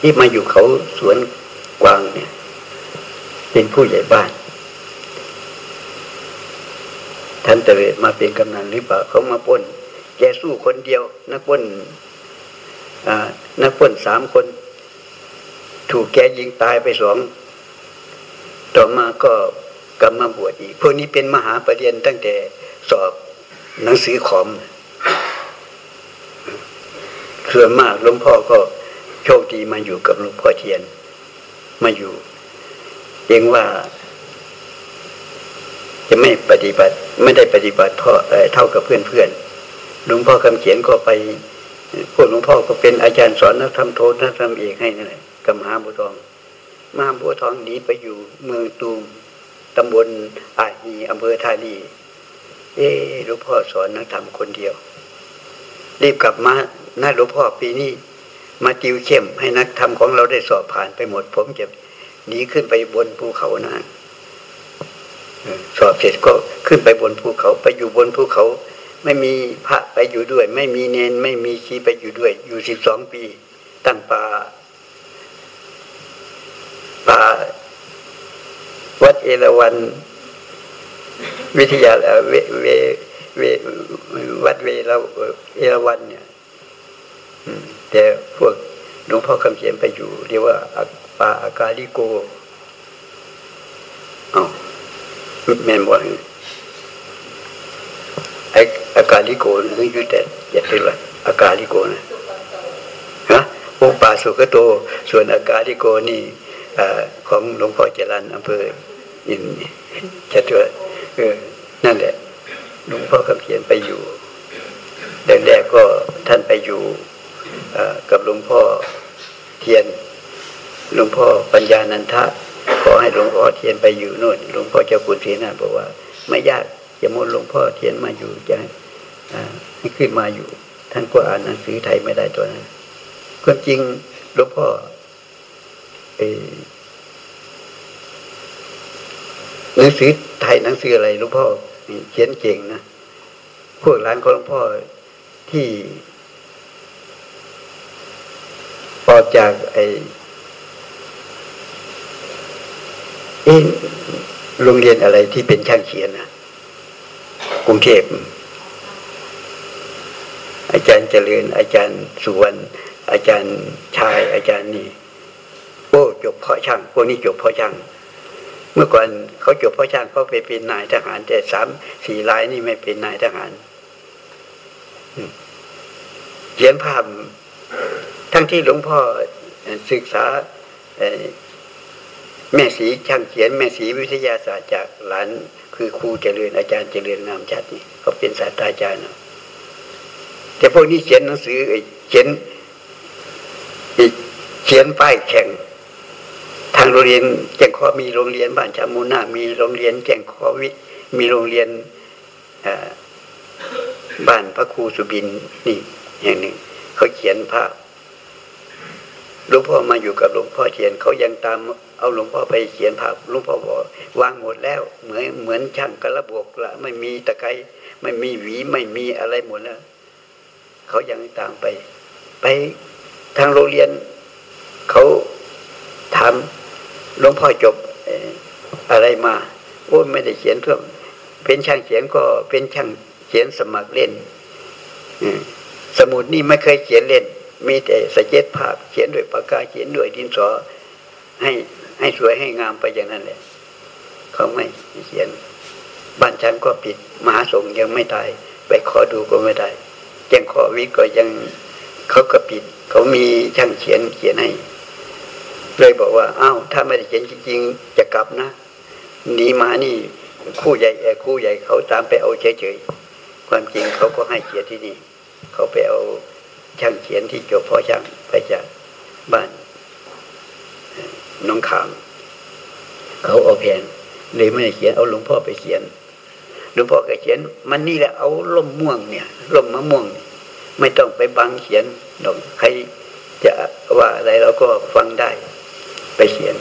ที่มาอยู่เขาสวนกวางเนี่ย เป็นผู้ใหญ่บ้าน ท่านเตเวมาเป็นกำนันหรือเปล่าเขามาป้น แกสู้คนเดียว นักป้นนักป้นสามคน ถูกแกยิงตายไปสองต่อมาก็กลับมาบวชอีก พวกนี้เป็นมหาประเด็นตั้งแต่สอบหนังสือขอมส่วนมากหลวงพ่อก็โชคดีมาอยู่กับหลวงพ่อเทียน มาอยู่เองว่า จะไม่ปฏิบัติ ไม่ได้ปฏิบัติเท่าเท่ากับเพื่อนเพื่อนหลวงพ่อคำเขียนก็ไปพวกหลวงพ่อก็เป็นอาจารย์สอนนักธรรมโทนักธรรมเอกให้นั่นแหละกับมหาบุทองมหาบุทองหนีไปอยู่เมืองตูมตำบลอาฮีอำเภอธานีเออหลวงพ่อสอนนักธรรมคนเดียว รีบกลับมาหน้าหลวงพ่อปีนี้มาติวเข้มให้นักธรรมของเราได้สอบผ่านไปหมดผมจะหนีขึ้นไปบนภูเขานะ สอบเสร็จก็ขึ้นไปบนภูเขาไปอยู่บนภูเขา ไม่มีพระไปอยู่ด้วย ไม่มีเนนไม่มีชีไปอยู่ด้วย อยู่สิบสองปี ตั้งป่าป่าวัดเอราวันวิทยาเวเวเววัดเวราเอราวันเนี่ยแต่พวกหลวงพ่อคำเขียนไปอยู่ เรียกว่าป่าอากาลิโกอ๋อ แม่นบอกไออากาลิโกนี่อยู่แต่อย่าเป็นไรอากาลิโกนะฮะโอป่าสุกโต ส่วนอากาลิโกนี่ของหลวงพ่อเจริญอำเภออินจะตัวเออนั่นแหละหลวงพ่อคำเขียนไปอยู่แรกๆก็ท่านไปอยู่กับหลวงพ่อเทียนหลวงพ่อปัญญานันทะ ให้หลวงพ่อเทียนไปอยู่โน่นหลวงพ่อเจ้าคุณศรีนาบอกว่า ไม่ยากจะมนหลวงพ่อเทียนมาอยู่จะให้ขึ้นมาอยู่ ท่านก็อ่านหนังสือไทยไม่ได้ตัวนั้นความจริงหลวงพ่อหนังสือไทยหนังสืออะไรหลวงพ่อเขียนเก่งนะพวกร้านของหลวงพ่อที่ออกจากไอ เอโรงเรียนอะไรที่เป็นช่างเขียนนะกรุงเทพอาจารย์เจริญ อาจารย์สุวรรณอาจารย์ชาย อาจารย์นี่โอ้จบพ่อช่างพวกนี้จบพ่อช่าง เมื่อก่อนเขาจบพ่อช่างเขาไปเป็นนายทหาร แต่สามสี่ลายนี่ไม่เป็นนายทหารเขียนภาพทั้งที่หลวงพ่อศึกษา แม่สีช่างเขียน แม่สีวิทยาศาสตร์จากหลานคือครูเจริญอาจารย์เจริญนามจัดนี่เขาเป็นศาสตราจารย์นะแต่พวกนี้เขียนหนังสือเขียนเขียนป้ายแข่ง ทางโรงเรียนแจ้งข้อมีโรงเรียนบ้านชามูนามีโรงเรียนแจ้งข้อวิมีโรงเรียนบ้านพระครูสุบินนี่อย่างหนึ่งเขาเขียนภาพหลวงพ่อมาอยู่กับหลวงพ่อเทียนเขายังตาม เอาหลวงพ่อไปเขียนภาพหลวงพ่อบอกวางหมดแล้ว เหมือนเหมือนช่างกระบวกละไม่มีตะไคร้ไม่มีหวีไม่มีอะไรหมดแล้วเขายังตามไป ไปทางโรงเรียนเขาทำหลวงพ่อจบอะไรมาโอ้ไม่ได้เขียนเพิ่มเป็นช่างเขียนก็เป็นช่างเขียนสมัครเล่นสมุดนี่ไม่เคยเขียนเล่น มีแต่สเก็ตภาพเขียนด้วยปากกาเขียนด้วยดินสอให้ ให้สวยให้งามไปอย่างนั้นแหละเขาไม่เขียนบ้านฉันก็ปิดมหาสงฆ์ยังไม่ตาย ไปขอดูก็ไม่ได้ยังขอวิก็ยังเขาก็ปิด เขามีช่างเขียนเขียนให้เลยบอกว่าอ้าวถ้าไม่ได้เขียนจริงๆจะกลับนะหนีมานี่คู่ใหญ่คู่ใหญ่เขาตามไปเอาเฉยๆความจริงเขาก็ให้เขียนที่นี่ เขาไปเอาช่างเขียนที่เจบพ่อช่างไปจากบ้าน น้องขามเขาเอาแผนเลยไม่ได้เขียนเอาหลวงพ่อไปเขียนหลวงพ่อก็เขียน มันนี่แหละเอาล่มม่วงเนี่ยล่มมะม่วง ไม่ต้องไปบังเขียนดอกใครจะว่าอะไรเราก็ฟังได้ ไปเขียน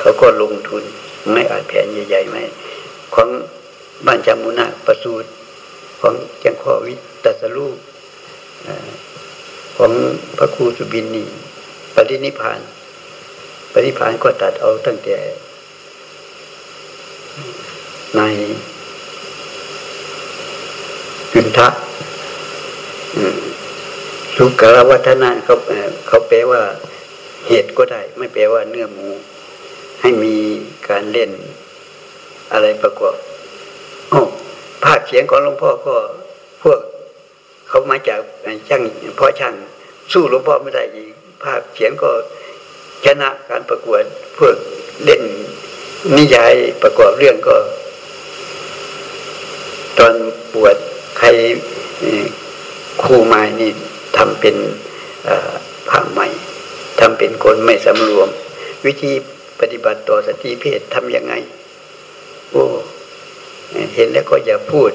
เขาก็ลงทุนไม่อานแผนใหญ่ๆไหมของบ้านจามุนาประสูตรของแจงข้อวิตัสรูของพระครูสุบินนีปฏินิพาน ปฏิพานก็ตัดเอาตั้งแต่ ในจุนทะสุกรวัฒนะเขาเขาแปลว่าเหตุก็ได้ ไม่แปลว่าเนื้อหมู ให้มีการเล่นอะไรประกอบโอ้ภาคเสียงของหลวงพ่อก็พวกเขามาจากช่างพ่อช่างสู้หลวงพ่อไม่ได้อีก ภาคเสียงก็ ชนะการประกวดพวกเล่นนิยายประกอบเรื่องก็ ตอนปวดใครครูมานี่ทำเป็นผ้าใหม่ทำเป็นคนไม่สำรวม วิธีปฏิบัติต่อสติเพศทำยังไง โอ้เห็นแล้วก็อย่าพูด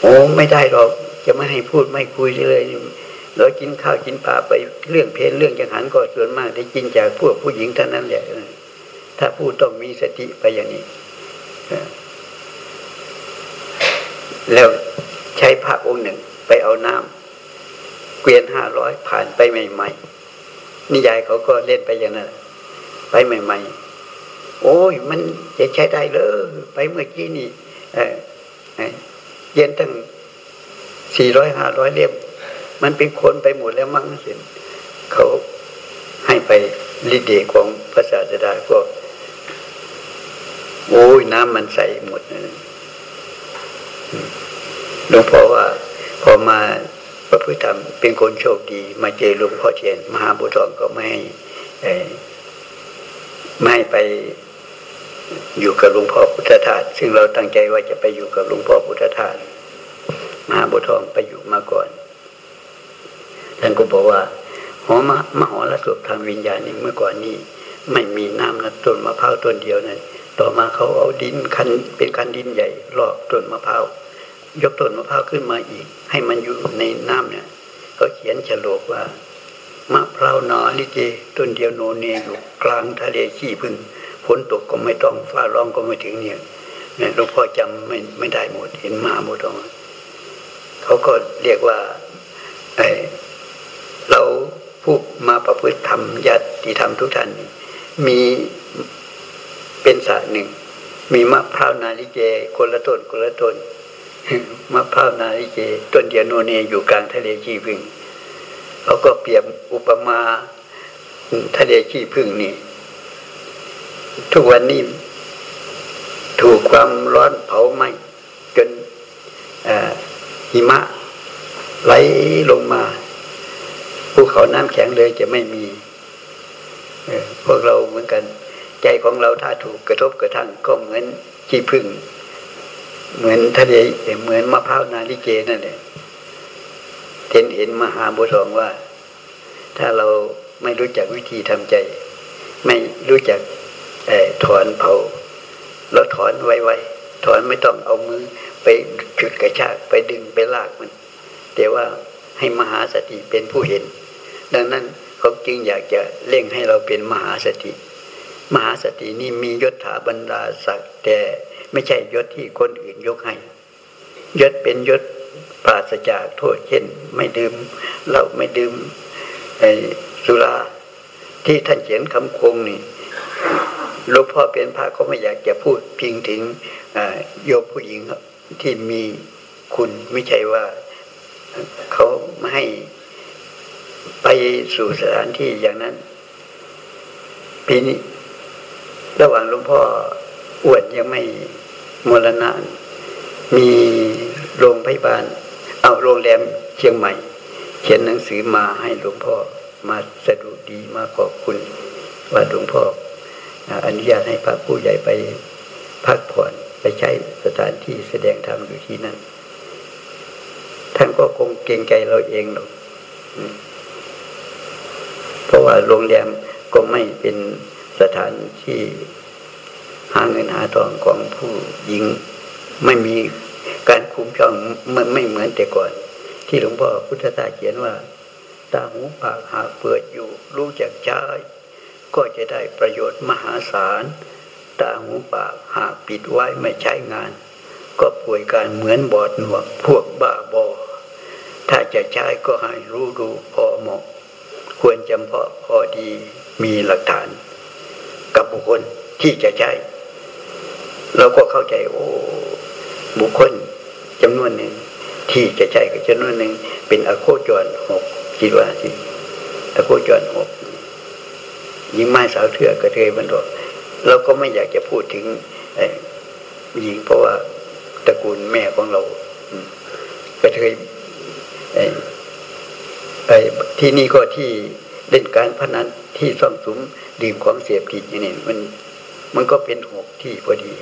โอ้ไม่ได้หรอก จะไม่ให้พูดไม่คุยเลย เรากินข้าวกินปลาไปเรื่องเพลเรื่องจังหันก็ส่วนมากได้กินจากพวกผู้หญิงเท่านั้นแหละถ้าพูดต้องมีสติไปอย่างนี้แล้วใช้พระองค์หนึ่งไปเอาน้ำเกวียนห้าร้อยผ่านไปใหม่ๆนิยายเขาก็เล่นไปอย่างนั้นไปใหม่ ๆ โอ้ย มันจะใช้ได้เลยไปเมื่อกี้นี่เย็นตั้งสี่ร้อยห้าร้อยเล่ม มันเป็นคนไปหมดแล้วมั้งเห็นเขาให้ไปลิเดของภาษาสดาก็ โอ้ยน้ำมันใสหมดหลวงพ่อว่า พอมาพระพุทธธรรมเป็นคนโชคดี มาเจอหลวงพ่อเทียน มหาบุตรก็ไม่ให้ไม่ไปอยู่กับหลวงพ่อพุทธทาสซึ่งเราตั้งใจว่าจะไปอยู่กับหลวงพ่อพุทธทาสมหาบุทองไปอยู่มาก่อน ท่านก็บอกว่าหอมะมหอระสบทางวิญญาณนี่เมื่อก่อนนี้ไม่มีน้ำนะต้นมะพร้าวต้นเดียวนะต่อมาเขาเอาดินคันเป็นคันดินใหญ่รอบต้นมะพร้าวยกต้นมะพร้าวขึ้นมาอีก ให้มันอยู่ในน้ำเนี่ยเขาเขียนฉลกว่ามะพร้าวนอลิเกต้นเดียวโนเนอยู่กลางทะเลขี้พึ่งฝนตกก็ไม่ต้องฟ้าร้องก็ไม่ถึงเนี่ยหลวงพ่อจำไม่ไม่ได้หมดเห็นมาหมดองเขาก็เรียกว่าไอ เราผู้มาประพฤติธรรมญาติธรรมทุกท่านมีเป็นสาหนึ่ง มีมะพร้าวนาลิเก คนละต้นคนละต้นมะพร้าวนาลิเก ต้นเดียวโนเนอยู่กลางทะเลขี้พึ่งเขาก็เปรียบอุปมาทะเลขี้พึ่งนี่ ทุกวันนี้ถูกความร้อนเผาไหม้จนหิมะไหลลงมา ภูเขาน้ำแข็งเลยจะไม่มีพวกเราเหมือนกัน ใจของเราถ้าถูกกระทบกระทั่งก็เหมือนขี้พึ่งเหมือนทะเลเหมือนมะพร้าวนาลิเกนั่นแหละเห็นเห็นมหาบุตรองว่า ถ้าเราไม่รู้จักวิธีทำใจ ไม่รู้จักถอนเผาเราถอนไวๆถอนไม่ต้องเอามือไปฉุดกระชากไปดึงไปลากมันแต่ว่าให้มหาสติเป็นผู้เห็น ดังนั้นเขาจึงอยากจะเร่งให้เราเป็นมหาสติ มหาสตินี่มียศถาบรรดาศักดิ์แต่ไม่ใช่ยศที่คนอื่นยกให้ ยศเป็นยศปราศจากโทษเช่น ไม่ดื่มเราไม่ดื่มสุราที่ท่านเขียนคำคงนี่หลวงพ่อเป็นพระก็ไม่อยากจะพูดพิงถึงโยมผู้หญิงที่มีคุณไม่ใช่ว่าเขาไม่ให้ ไปสู่สถานที่อย่างนั้น ปีนี้ ระหว่างหลวงพ่ออวดยังไม่มรณะมีโรงพยาบาล เอาโรงแรมเชียงใหม่ เขียนหนังสือมาให้หลวงพ่อมาสะดุดีมาขอบคุณว่าหลวงพ่ออนุญาตให้พระผู้ใหญ่ไปพักผ่อนไปใช้สถานที่แสดงธรรมอยู่ที่นั่น ท่านก็คงเกรงใจเราเองหรอก เพราะว่าโรงแรมก็ไม่เป็นสถานที่หาเงินหาทองของผู้หญิง ไม่มีการคุ้มครองมันไม่เหมือนแต่ก่อน ที่หลวงพ่อพุทธทาสเขียนว่า ตาหูปากหากเปิดอยู่ รู้จักใช้ก็จะได้ประโยชน์มหาศาลตาหูปากหากปิดไว้ไม่ใช้งาน ก็ป่วยการเหมือนบอดหนวกพวกบ้าบอ ถ้าจะใช้ก็ให้รู้ดูพอเหมาะ ควรจำเพาะพอดีมีหลักฐาน กับบุคคลที่จะใช้เราก็เข้าใจโอ้บุคคลจำนวนหนึ่งที่จะใช้กับจำนวนหนึ่งเป็นอโคจรหกคิดว่าสิอโคจรหกยิงไม้สาวเถื่อกระเทยบรรดเราก็ไม่อยากจะพูดถึงหญิงเพราะว่าตระกูลแม่ของเรากระเทย ที่นี่ก็ที่เล่นการพนันที่ซ่องสุมดื่มของเสียบติดอย่างนี้มันมันก็เป็นหกที่พอดี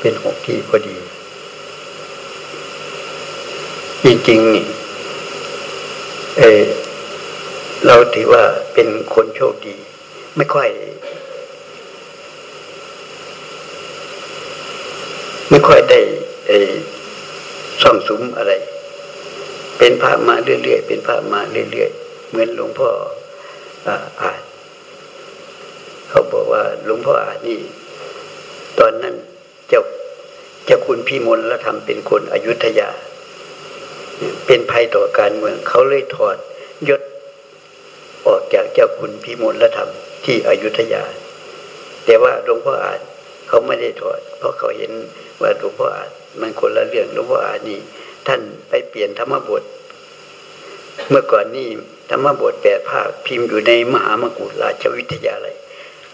เป็นหกที่พอดี จริงๆนี่เอเราถือว่าเป็นคนโชคดี ไม่ค่อย ไม่ค่อยได้ส่องสุมอะไร เป็นพระมาเรื่อยๆเป็นพระมาเรื่อยๆเหมือนหลวงพ่ออาจเขาบอกว่าหลวงพ่ออาจนี่ ตอนนั้นเจ้าเจ้าคุณพิมลและทำเป็นคนอยุธยา เป็นภัยต่อการเมือง เขาเลยถอดยศออกจากเจ้าคุณพิมลธรรมที่อยุธยา แต่ว่าหลวงพ่ออาจเขาไม่ได้ถอด เพราะเขาเห็นว่าหลวงพ่ออาจมันคนละเรื่องหลวงพ่ออาจนี่ ท่านไปเปลี่ยนธรรมบท เมื่อก่อนนี่ธรรมบทแปดภาคพิมพ์อยู่ในมหามกุฎราชวิทยาลัย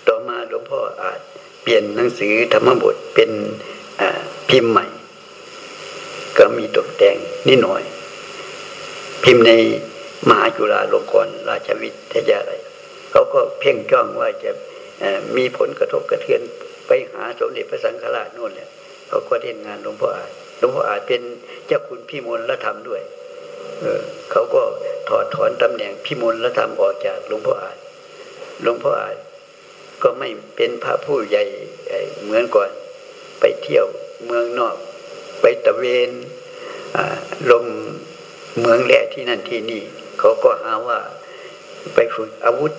ต่อมาหลวงพ่ออาจเปลี่ยนหนังสือธรรมบทเป็นพิมพ์ใหม่ ก็มีตกแต่งนิดหน่อย พิมพ์ในมหาจุฬาลงกรณราชวิทยาลัยเขาก็เพ่งจ้องว่าจะมีผลกระทบกระเทือนไปหาสมเด็จพระสังฆราชนู่นแหละเขาก็เล่นงานหลวงพ่ออาจ หลวงพ่ออาจเป็นเจ้าคุณพิมลละธรรมด้วยเออเขาก็ถอดถอนตำแหน่งพิมลละธรรมออกจากหลวงพ่ออาจหลวงพ่ออาจก็ไม่เป็นพระผู้ใหญ่เหมือนก่อนไปเที่ยวเมืองนอก ไปตะเวนลงเมืองแหล่ที่นั่นที่นี่ เขาก็หาว่าไปฝึกอาวุธ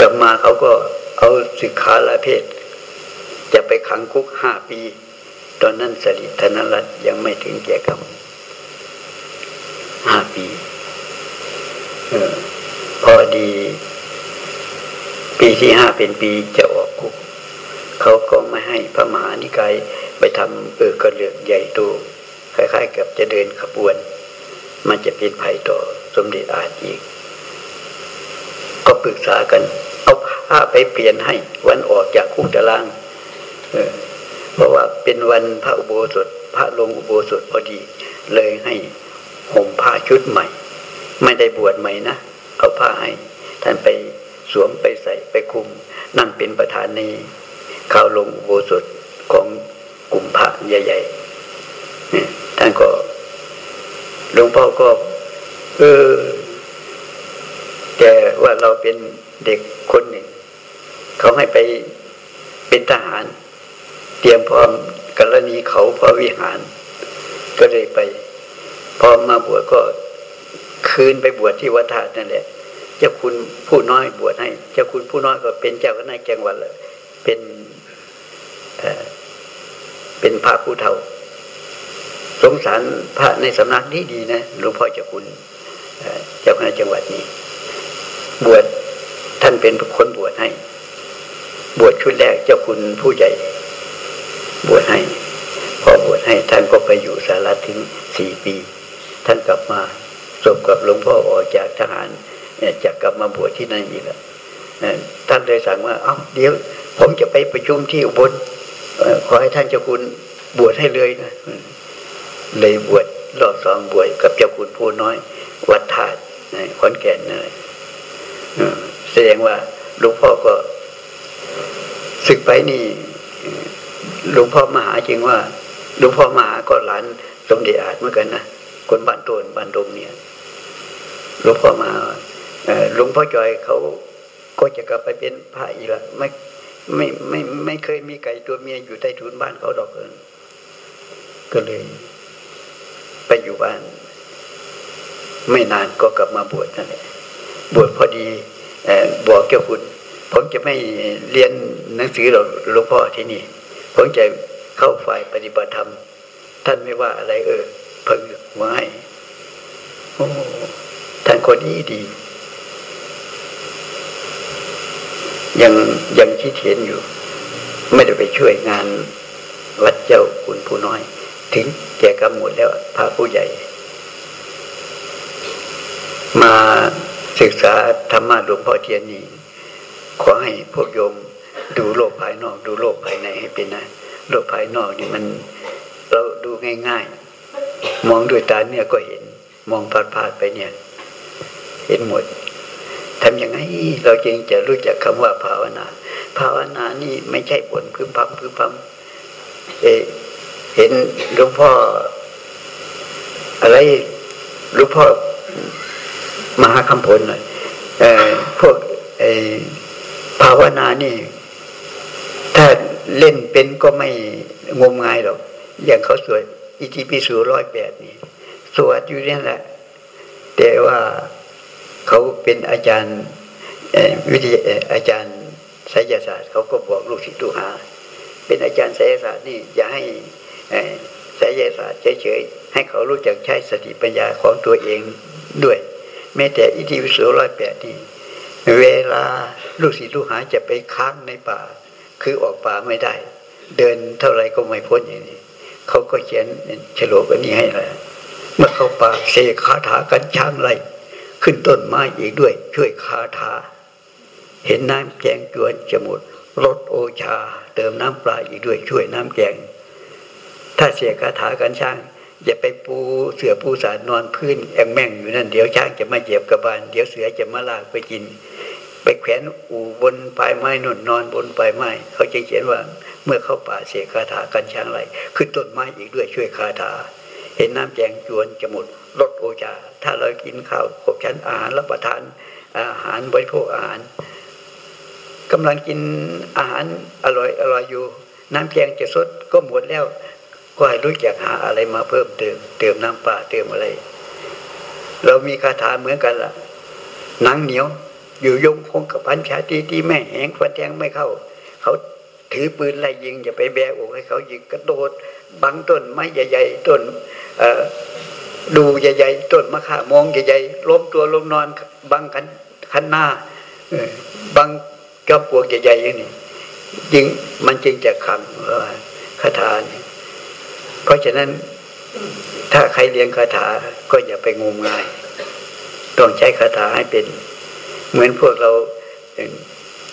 กลับมาเขาก็เอาสิกขาลาเพศ จะไปขังคุกห้าปี ตอนนั้นสริธนรัตยังไม่ถึงแก่กรรมห้าปีออพอดี ปีที่ห้าเป็นปีจะออกคุกเขาก็ไม่ให้พระมหานิกายไปทำเออกระเลือกใหญ่โตคล้ายๆ กับจะเดินขบวน มันจะเป็นภัยต่อสมเด็จอาจอีก ก็ปรึกษากัน เอาผ้าไปเปลี่ยนให้ วันออกจากคุกตารางเเพ ราะว่าเป็นวันพระอุโบสถ พระลงอุโบสถพอดี เลยให้ห่มผ้าชุดใหม่ ไม่ได้บวชใหม่นะ เอาผ้าให้ท่านไปสวมไปใส่ไปคุม นั่งเป็นประธานในข่าวลงอุโบสถของกลุ่มพระใหญ่ๆท่านก็หลวงพ่อก็ เออแต่ว่าเราเป็นเด็กคนหนึ่ง เขาให้ไปเป็นทหาร เตรียมพร้อมกรณีเขาพระวิหาร ก็เลยไป พอมาบวชก็คืนไปบวชที่วัดธาตุนั่นแหละ เจ้าคุณผู้น้อยบวชให้ เจ้าคุณผู้น้อยก็เป็นเจ้าคณะแกงวันเลยเป็นเป็นพระผู้เฒ่า สงสารพระในสำนักนี้ดีนะหลวงพ่อเจ้าคุณเจ้าคณะจังหวัดนี้ บวชท่านเป็นคนบวชให้ บวชชุดแรกเจ้าคุณผู้ใหญ่ บวชให้ พอบวชให้ท่านก็ไปอยู่สารัถึงสี่ปี ท่านกลับมาสมกับหลวงพ่อออกจากทหารจะกลับมาบวชที่นั่นอีกแล้วท่านเลยสั่งว่า เอ้าเดี๋ยว ผมจะไปประชุมที่อุบลขอให้ท่านเจ้าคุณบวชให้เลยนะเลยบวชรอบสองบวชกับเจ้าคุณผู้น้อย วัดถาดขอนแก่นเลยแสดงว่าหลวงพ่อก็ศึกไปนี่ หลวงพ่อมหาจริงว่า หลวงพ่อมหาก็หลานสมเด็จอาจเหมือนกันนะคนบ้านโตนบ้านดมเนี่ยหลวงพ่อมาหลวงพ่อจอยเขาก็จะกลับไปเป็นพระอีกละไม่ไม่ไม่ไม่เคยมีไก่ตัวเมียอยู่ใต้ถุนบ้านเขาดอกเอินก็เลย ไปอยู่บ้าน ไม่นานก็กลับมาบวชนั่นแหละบวชพอดีบอกเจ้าคุณ ผมจะไม่เรียนหนังสือหรอกหลวงพ่อที่นี่ ผมจเข้าฝ่ายปฏิบัติธรรม ท่านไม่ว่าอะไรเออเพิ่งหัวให้โอ้ท่านคนนี้ดี ยังยังคิดเห็นอยู่ ไม่ได้ไปช่วยงานวัดเจ้าคุณผู้น้อย ถึงแก่กรรมหมดแล้วพระผู้ใหญ่ มาศึกษาธรรมะหลวงพ่อเทียนนี้ขอให้พวกโยม ดูโลกภายนอก ดูโลกภายในให้เป็นนะโลกภายนอกนี่มัน เราดูง่ายๆ มองด้วยตาเนี่ยก็เห็น มองพาดๆไปเนี่ย เห็นหมดทำยังไงเราจึงจะรู้จักคำว่าภาวนา ภาวนานี่ไม่ใช่บนพื้นพับพื้นพับเอเห็นหลวงพ่อ อะไรหลวงพ่อมหาคำผลหน่อยเออพวกไอภาวนานี่ ถ้าเล่นเป็นก็ไม่งมงายหรอก อย่างเขาสวดอิติปิสูร้อยแปดนี่สวดอยู่นี่แหละ แต่ว่าเขาเป็นอาจารย์วิทยาอาจารย์ไสยศาสตร์เขาก็บอกลูกศิษย์ลูกหา เป็นอาจารย์ไสยศาสตร์นี่อย่าให้ไสยศาสตร์เฉยๆให้เขารู้จักใช้สติปัญญาของตัวเองด้วย แม้แต่อิทิวิโสร้อยแปดนี่เวลาลูกศิษย์ลูกหาจะไปค้างในป่า คือออกป่าไม่ได้ เดินเท่าไรก็ไม่พ้นอย่างนี้เขาก็เขียนฉลกอันนี้ให้เลยเมื่อเข้าป่าเสกคาถากันช้างไรขึ้นต้นไม้อีกด้วย ช่วยคาถา เห็นน้ำแกงจวนจะหมดลดโอชา เติมน้ำปลาอีกด้วย ช่วยน้ำแกง ถ้าเสียคาถากันช่างอย่าไปปูเสือปูสารนอนพื้นแองแม่งอยู่นั่นเดี๋ยวช่างจะมาเจ็บกระบาลเดี๋ยวเสือจะมาลากไปกิน ไปแขวนอู่บนปลายไม้นุ่นนอนบนปลายไม้เขาจะเขียนว่าเมื่อเข้าป่าเสียคาถากันช่างไรขึ้นต้นไม้อีกด้วยช่วยคาถา เห็นน้ำแกงจวนจะหมดลดโอชาถ้าเรากินข้าวขบฉันอาหารรับประทานอาหารบริโภคอาหารกำลังกินอาหารอร่อยอร่อยอยู่ น้ำแกงจะสดก็หมดแล้วก็ให้รู้จักหาอะไรมาเพิ่มเติมเติมน้ำปลาเติมอะไร เรามีคาถาเหมือนกันล่ะหนังเหนียว อยู่ยงคงกับพันชาตีที่แม่แหงฟันแทงไม่เข้า เขาถือปืนไล่ยิงอย่าไปแบกอกให้เขายิงกระโดดบังต้นไม้ใหญ่ๆต้นดูใหญ่ๆต้นมะข่ามองใหญ่ๆล้มตัวล้มนอนบังคันคันหน้าบังกับปวกใหญ่ๆอย่างนี้จึงมันจึงจะขังคาถาเพราะฉะนั้นถ้าใครเรียนคาถาก็อย่าไปงมงาย ต้องใช้คาถาให้เป็น เหมือนพวกเรา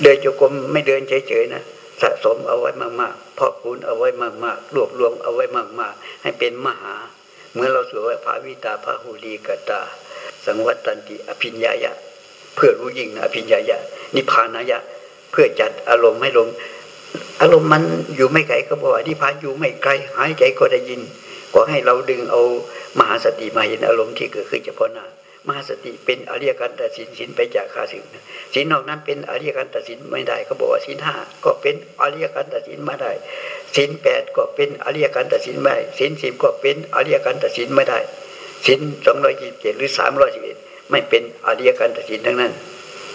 เดินโยกรมไม่เดินเฉยๆนะสะสมเอาไว้มากๆพอกคูณเอาไว้มากๆรวบรวมเอาไว้มากๆ ให้เป็นมหา เมื่อเราสวดว่าภาวิตาภาหูลีกตา สังวัตตันติอภิญญายะ เพื่อรู้ยิ่งอภิญญายะ นิพพานายะ เพื่อจัดอารมณ์ให้ลง อารมณ์มันอยู่ไม่ไกลก็บอกว่านิพพานอยู่ไม่ไกลหายใจก็ได้ยิน ก็ให้เราดึงเอามหาสติมาเห็นอารมณ์ที่เกิดขึ้นเฉพาะหน้า มหาสติเป็นอริยการตัดสินสินไปจากขาสินสินนอกนั้นเป็นอริยการตัดสินไม่ได้เขาบอกว่าสินห้าก็เป็นอริยการตัดสินไม่ได้สินแปดก็เป็นอริยการตัดสินไม่ได้สินสิบก็เป็นอริยการตัดสินไม่ได้สินสองร้อยยี่สิบเจ็ดหรือสามร้อยสิบเอ็ดไม่เป็นอริยการตัดสินทั้งนั้น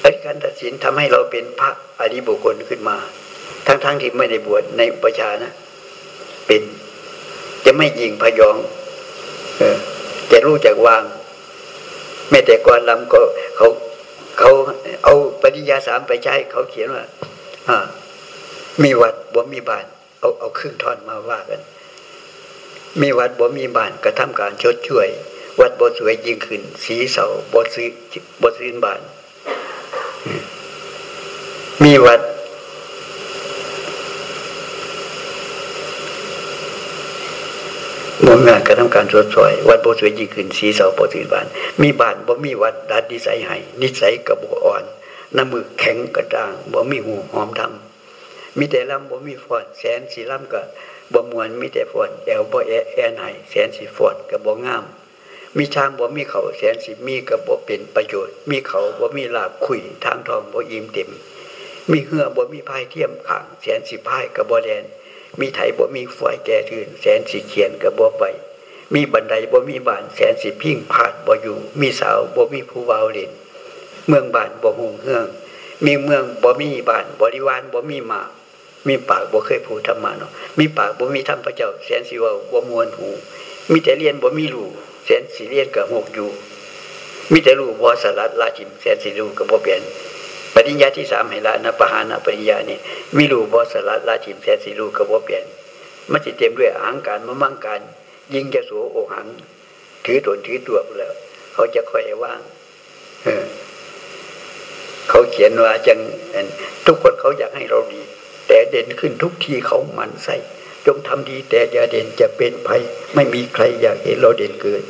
อริยการตัดสินทำให้เราเป็นพระอริบุคคลขึ้นมา ทั้งๆทที่ไม่ได้บวชในประชานะ เป็นจะไม่ยิงพยอง เออจะรู้จักวาง แม้แต่ก่อนลำก็เขาเขาเอาปริญญาสามไปใช้ เขาเขียนว่าอ่ามีวัดบ่มีบ้าน เอาเอาครึ่งท่อนมาว่ากัน มีวัดบ่มีบ้านกระทำการชดช่วย วัดบ่สวยยิ่งขึ้น สีเสาบ่ซื้อบ่ซื้อบ้าน มีวัด บ่มีงานกระทำการชดช่วย วัดโบ่สวยยิ่งขึ้นสีเสาบ่ซื้อบ้าน มีบ้านบ่มีวัดดัดนิสัยให้นิสัยกระโบอ่อนน้ำมือแข็งกระด้างบ่มีหูหอมทำมีแต่ลำบ่มีฟอนแสนสีลำก็บ่มวนมีแต่ฟอนแอวบ่แอแอนให้แสนสีฟอนก็บ่งาม มีช้างบ่มีเขาแสนสีมีก็บ่เป็นประโยชน์ มีเขาบ่มีลาบคุยทางทองบ่อิ่มเต็ม มีเหือบ่มีพายเทียมขางแสนสีพายก็บ่แดน มีไถบ่มีฝอยแก่ทื่นแสนสีเขียนก็บ่ไปมีบันไดบ่มีบานแสนสีพิ้งพาดบ่อยู่ มีสาวบ่มีผู้วาวเล่นเมืองบ้านบ่หงเฮือง มีเมืองบ่มีบ้านบริวารบ่มีหมากมีปากบ่เคยพูดธรรมะเนาะมีปากบ่มีธรรมพระเจ้า แสนสิว่าบ่มวนหู มีแต่เรียนบ่มีรู้แสนสิเรียนก็หกอยู่ มีแต่รู้บ่สลัดลาจิมแสนสิรู้ก็บ่เปลี่ยน ปริญญาที่สามให้ละนะปหานะปริญญานี่มีรู้บ่สลัดลาจิมแสสิรู้ก็บ่เปลี่ยนมันสิเต็มด้วยอาหารการมะมั่งการ ยิงจะสูโอหัง ถือตนถือตัวแล้ว เขาจะค่อยว่างเออเขาเขียนว่าจังทุกคนเขาอยากให้เราดี แต่เด่นขึ้นทุกทีเขามันใส่จงทำดีแต่อย่าเด่นจะเป็นภัย ไม่มีใครอยากเห็นเราเด่นเกิน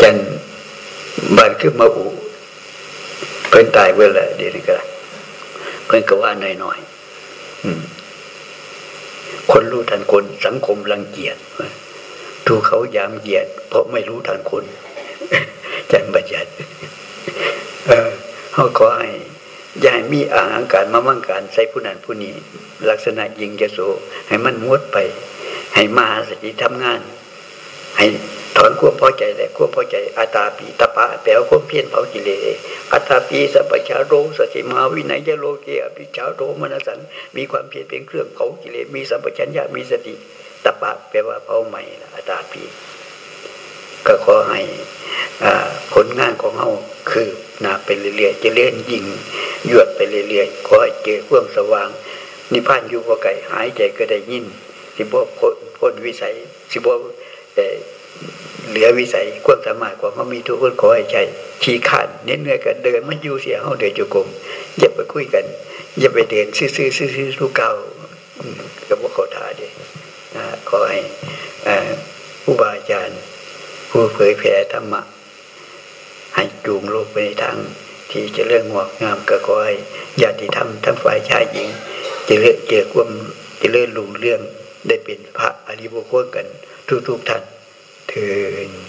จันบันขึ้นมาอูเพิ่นตายเวลาเดี๋ยวนี้ก็เพิ่นก็ว่าหน่อยๆคนรู้ทันคนสังคมรังเกียจถูกเขายามเหยียด เพราะไม่รู้ทันคนจันบัญญัติเขาขอให้ยายมีอาหารการมามั่งการใส่ผู้นั้นผู้นี้ ลักษณะยิงจะโสให้มันมดไป ให้มาสิทำงาน ให้ ถอนควบพอใจและควบพอใจอาตาปีตาปะแปลว่าควบเพียนเผากิเลสอัตาปีสัพชาโรสติมาวินัยโลเกอภิชาโรมนสันมีความเพียรเป็นเครื่องเผากิเลสมีสัมปชัญญะมีสติตาปะแปลว่าเผาใหม่อัตาปีก็ขอให้ผลงานของเขาคือนาไปเรื่อยๆจะเลื่อนยิงยวดไปเรื่อยๆขอให้เจอข่วงสว่าง นิพพานอยู่บ่ไก่หายใจก็ได้ยินสิบ่พ้นวิสัยสิบ่แต่ เหลือวิสัยความสามารถของเขามีทุกคนขอให้ใจชี้ขาดเน้นเนื่อยกันเดินมันอยู่เสียเขาเดินจุกมอย่าไปคุยกัน อย่าไปเดินซื่อๆซื่อๆทุกเก่ากับว่าเขาทาดีขอให้ผู้บาอาจารย์ ผู้เผยแผ่ธรรมะ ให้จูงโลกไปในทาง ที่จะเรื่องงอกงามก็ขอให้ญาติธรรมทั้งฝ่ายชายหญิง จะเลือกเจอความจะเลื่อนลุงเรื่องได้เป็นพระอริบุคคลกันทุกๆท่าน เถิด